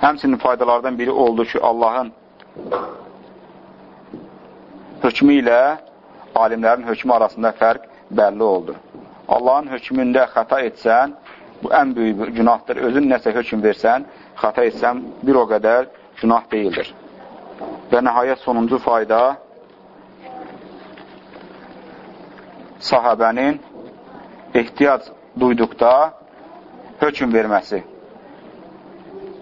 Həmsinin faydalardan biri oldu ki, Allahın hökmü ilə alimlərin hökmü arasında fərq bəlli oldu. Allahın hökmündə xəta etsən, bu ən böyük günahdır. Özün nəsə hökm versən, xəta etsən, bir o qədər günah deyildir. Və nəhayət sonuncu fayda sahabənin ehtiyac duyduqda hökm verməsi.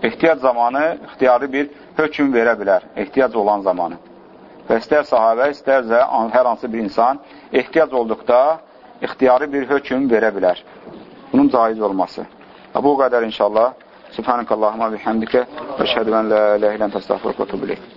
Ehtiyac zamanı ixtiyarı bir hökm verə bilər, ehtiyac olan zamanı. Və istər sahabə, istərsə hər hansı bir insan ehtiyac olduqda ixtiyarı bir hökm verə bilər. Bunun caiz olması. Bu qədər inşallah. Subhanəkallahumma bihamdikə və şəhədə mən la ilə ilə təstəğfirə və tubiləyik.